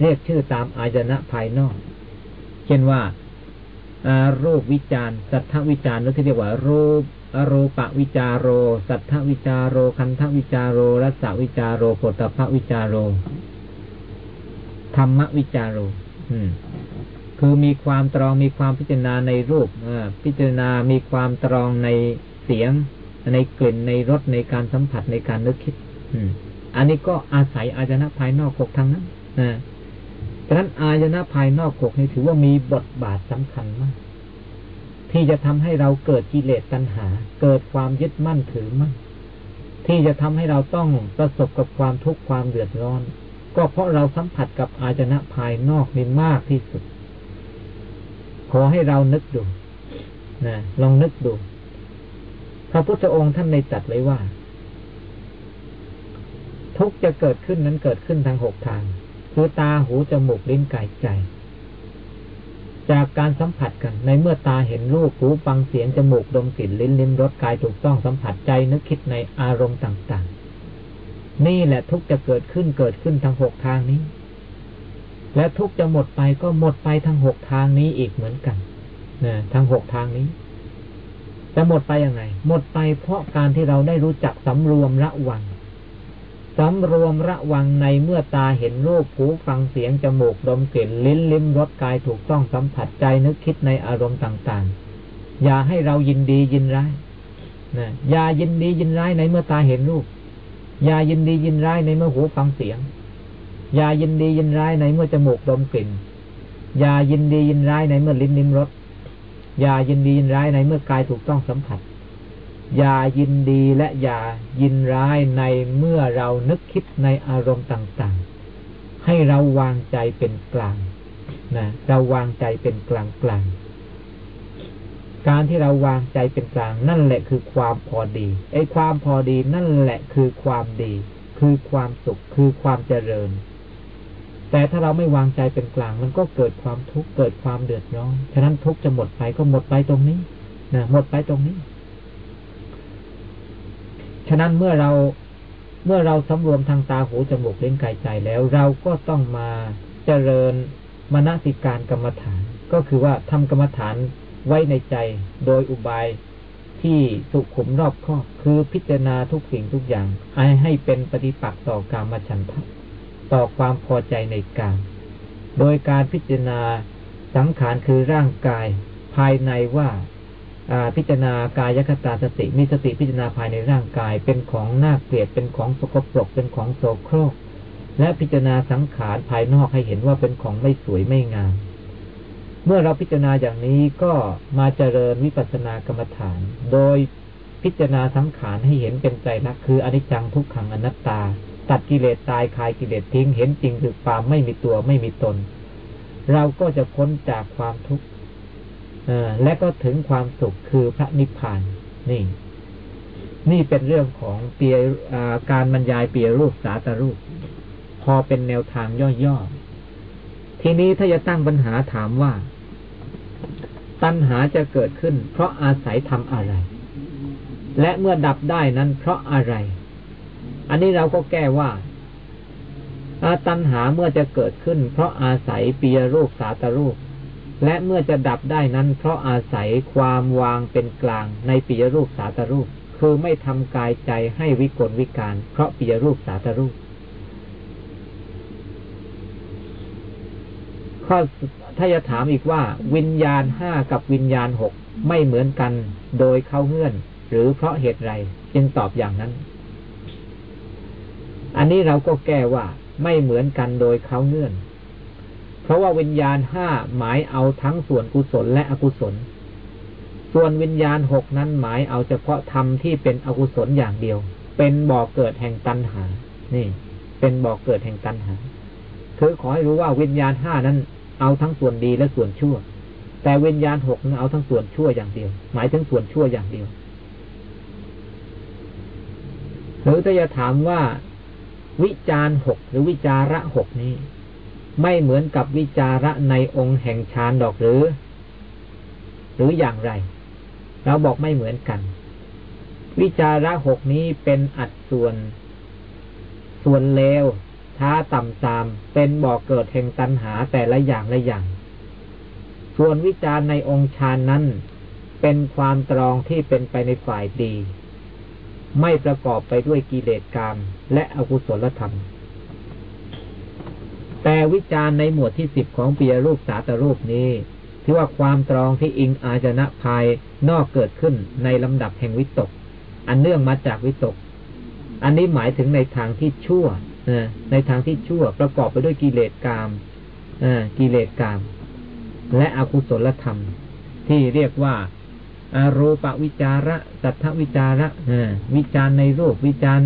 S2: เรียกชื่อตามอายนะภายนอก เช่นว่ารูปวิจารสัทธวิจารหรือที่เรียกว่า รูปอรูปวิจารโร สัทธวิจารโร คันธวิจารโรรัศวิจารโรโพธพวิจารโร ธรรมวิจารโร อืม คือมีความตรองมีความพิจารณาในรูปพิจารณามีความตรองในเสียง ในกลิ่นในรสในการสัมผัสในการนึกคิดอืมอันนี้ก็อาศัยอาจนะภายนอกหกทางนั้นนะฉะนั้นอายนะภายนอกหกนี่ถือว่ามีบทบาทสำคัญมาก ที่จะทำให้เราเกิดกิเลสตัณหา เกิดความยึดมั่นถือมั่นที่จะทำให้เราต้องประสบกับความทุกข์ความเดือดร้อน ก็เพราะเราสัมผัสกับอาจนะภายนอกนี่มากที่สุด ขอให้เรานึกดูนะลองนึกดูพระพุทธองค์ท่านในจัดไว้ว่า ทุกจะเกิดขึ้นนั้นเกิดขึ้นทางหกทาง คือตาหูจมูกลิ้นกายใจ จากการสัมผัสกัน ในเมื่อตาเห็นรูปหูฟังเสียงจมูกดมกลิ่นลิ้นลิ้มรสกายถูกต้องสัมผัสใจนึกคิดในอารมณ์ต่าง ๆ นี่แหละทุกจะเกิดขึ้นเกิดขึ้นทางหกทางนี้ และทุกจะหมดไปก็หมดไปทางหกทางนี้อีกเหมือนกันนะทางหกทางนี้จะหมดไปยังไง หมดไปเพราะการที่เราได้รู้จักสำรวมระวังสำรวมระวังในเมื่อตาเห็นรูปหูฟังเสียงจมูกดมกลิ่นลิ้นลิ้มรสกายถูกต้องสัมผัสใจนึกคิดในอารมณ์ต่างๆ อย่าให้เรายินดียินร้ายนะอย่ายินดียินร้ายในเมื่อตาเห็นรูป อย่ายินดียินร้ายในเมื่อหูฟังเสียง อย่ายินดียินร้ายในเมื่อจมูกดมกลิ่น อย่ายินดียินร้ายในเมื่อลิ้นลิ้มรส อย่ายินดียินร้ายในเมื่อกายถูกต้องสัมผัส อย่ายินดีและอย่ายินร้ายในเมื่อเรานึกคิดในอารมณ์ต่างๆ ให้เราวางใจเป็นกลางนะเราวางใจเป็นกลางกลางการที่เราวางใจเป็นกลางนั่นแหละคือความพอดีไอ้ความพอดีนั่นแหละคือความดี คือความสุขคือความเจริญ แต่ถ้าเราไม่วางใจเป็นกลาง มันก็เกิดความทุกข์เกิดความเดือดร้อน ฉะนั้นทุกข์จะหมดไปก็หมดไปตรงนี้นะหมดไปตรงนี้ ฉะนั้นเมื่อเราเมื่อเราสำรวมทางตาหูจมูกเล่นกายใจแล้ว เราก็ต้องมาเจริญมณสิการกรรมฐาน ก็คือว่าทำกรรมฐานไว้ในใจโดยอุบายที่สุขุมรอบคอบคือพิจารณาทุกสิ่งทุกอย่างให้เป็นปฏิปักษ์ต่อการมาฉันทะ ต่อความพอใจในกามโดยการพิจารณาสังขารคือร่างกายภายในว่าพิจารณากายคตาสติ มีสติพิจารณาภายในร่างกาย เป็นของน่าเกลียดเป็นของสกปรก เป็นของโสโครก และพิจารณาสังขารภายนอกให้เห็นว่าเป็นของไม่สวยไม่งาม เมื่อเราพิจารณาอย่างนี้ก็มาเจริญวิปัสสนากรรมฐาน โดยพิจารณาสังขารให้เห็นเป็นใจรักคืออนิจจังทุกขังอนัตตา ตัดกิเลสตายคายกิเลสทิ้งเห็นจริงคือความไม่มีตัวไม่มีตน เราก็จะพ้นจากความทุกข์และก็ถึงความสุขคือพระนิพพานนี่ นี่เป็นเรื่องของเปียการบรรยายเปียรูปสาตรูป พอเป็นแนวทางย่อๆทีนี้ถ้าจะตั้งปัญหาถามว่า ตัณหาจะเกิดขึ้น เพราะอาศัยทำอะไร และเมื่อดับได้นั้นเพราะอะไร อันนี้เราก็แก้ว่าตัณหาเมื่อจะเกิดขึ้น เพราะอาศัยปียรูปสาตรูป และเมื่อจะดับได้นั้น เพราะอาศัยความวางเป็นกลางในปิยรูปสาตรูป คือไม่ทำกายใจให้วิกลวิการ เพราะปิยรูปสาตรูป ข้อถ้าจะถามอีกว่า วิญญาณห้ากับวิญญาณหกไม่เหมือนกัน โดยเข้าเงื่อน หรือเพราะเหตุไรจึงตอบอย่างนั้น อันนี้เราก็แก้ว่าไม่เหมือนกันโดยเขาเงื่อน เพราะว่าวิญญาณห้าหมายเอาทั้งส่วนกุศลและอกุศล ส่วนวิญญาณหกนั้นหมายเอาเฉพาะธรรมที่เป็นอกุศลอย่างเดียว เป็นบ่อกเกิดแห่งตัณหา นี่ เป็นบ่อกเกิดแห่งตัณหา คือขอให้รู้ว่าวิญญาณห้านั้น เอาทั้งส่วนดีและส่วนชั่ว แต่วิญญาณหกนั้นเอาทั้งส่วนชั่วอย่างเดียว หมายถึงส่วนชั่วอย่างเดียวหรือถ้าจะถามว่า วิจารหกหรือวิจาระหกนี้ ไม่เหมือนกับวิจาระในองค์แห่งฌานดอกหรือ หรืออย่างไร เราบอกไม่เหมือนกัน วิจาระหกนี้เป็นอัดส่วน ส่วนเลวช้าต่ำตาม เป็นบ่อกเกิดแห่งตัณหาแต่ละอย่างละอย่าง ส่วนวิจารในองค์ฌานนั้น เป็นความตรองที่เป็นไปในฝ่ายดี ไม่ประกอบไปด้วยกิเลสกรรมและอกุศลธรรม แต่วิจารณ์ในหมวดที่สิบของปียรูปสาตรูปนี้ที่ว่าความตรองที่อิงอาจนะภายนอกเกิดขึ้นในลำดับแห่งวิตก อันเนื่องมาจากวิตก อันนี้หมายถึงในทางที่ชั่วในทางที่ชั่วประกอบไปด้วยกิเลสกามกิเลสกาม และอกุศลธรรม ที่เรียกว่า อารูปวิจาระสัทธวิจาระวิจารในรูปวิจาร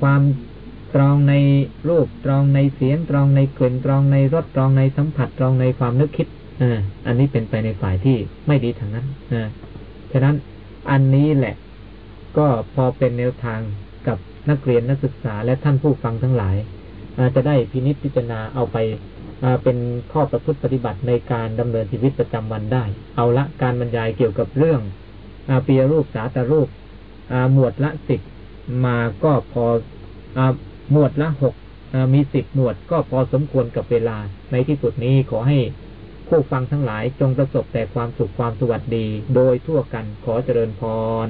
S2: ความตรองในรูปตรองในเสียงตรองในกลิ่นตรองในรสตรองในสัมผัสตรองในความนึกคิดอันนี้เป็นไปในฝ่ายที่ไม่ดีทางนั้นฉะนั้นอันนี้แหละ ก็พอเป็นแนวทางกับนักเรียนนักศึกษาและท่านผู้ฟังทั้งหลายจะได้พินิจพิจารณาเอาไป เป็นข้อประพฤติปฏิบัติในการดำเนินชีวิตประจำวันได้ เอาละการบรรยายเกี่ยวกับเรื่องเปียรูปสาตรูปหมวดละสิบมาก็พอหมวดละหกมีสิบหมวดก็พอสมควรกับเวลา ในที่สุดนี้ขอให้ผู้ฟังทั้งหลายจงประสบแต่ความสุขความสวัสดี โดยทั่วกันขอเจริญพร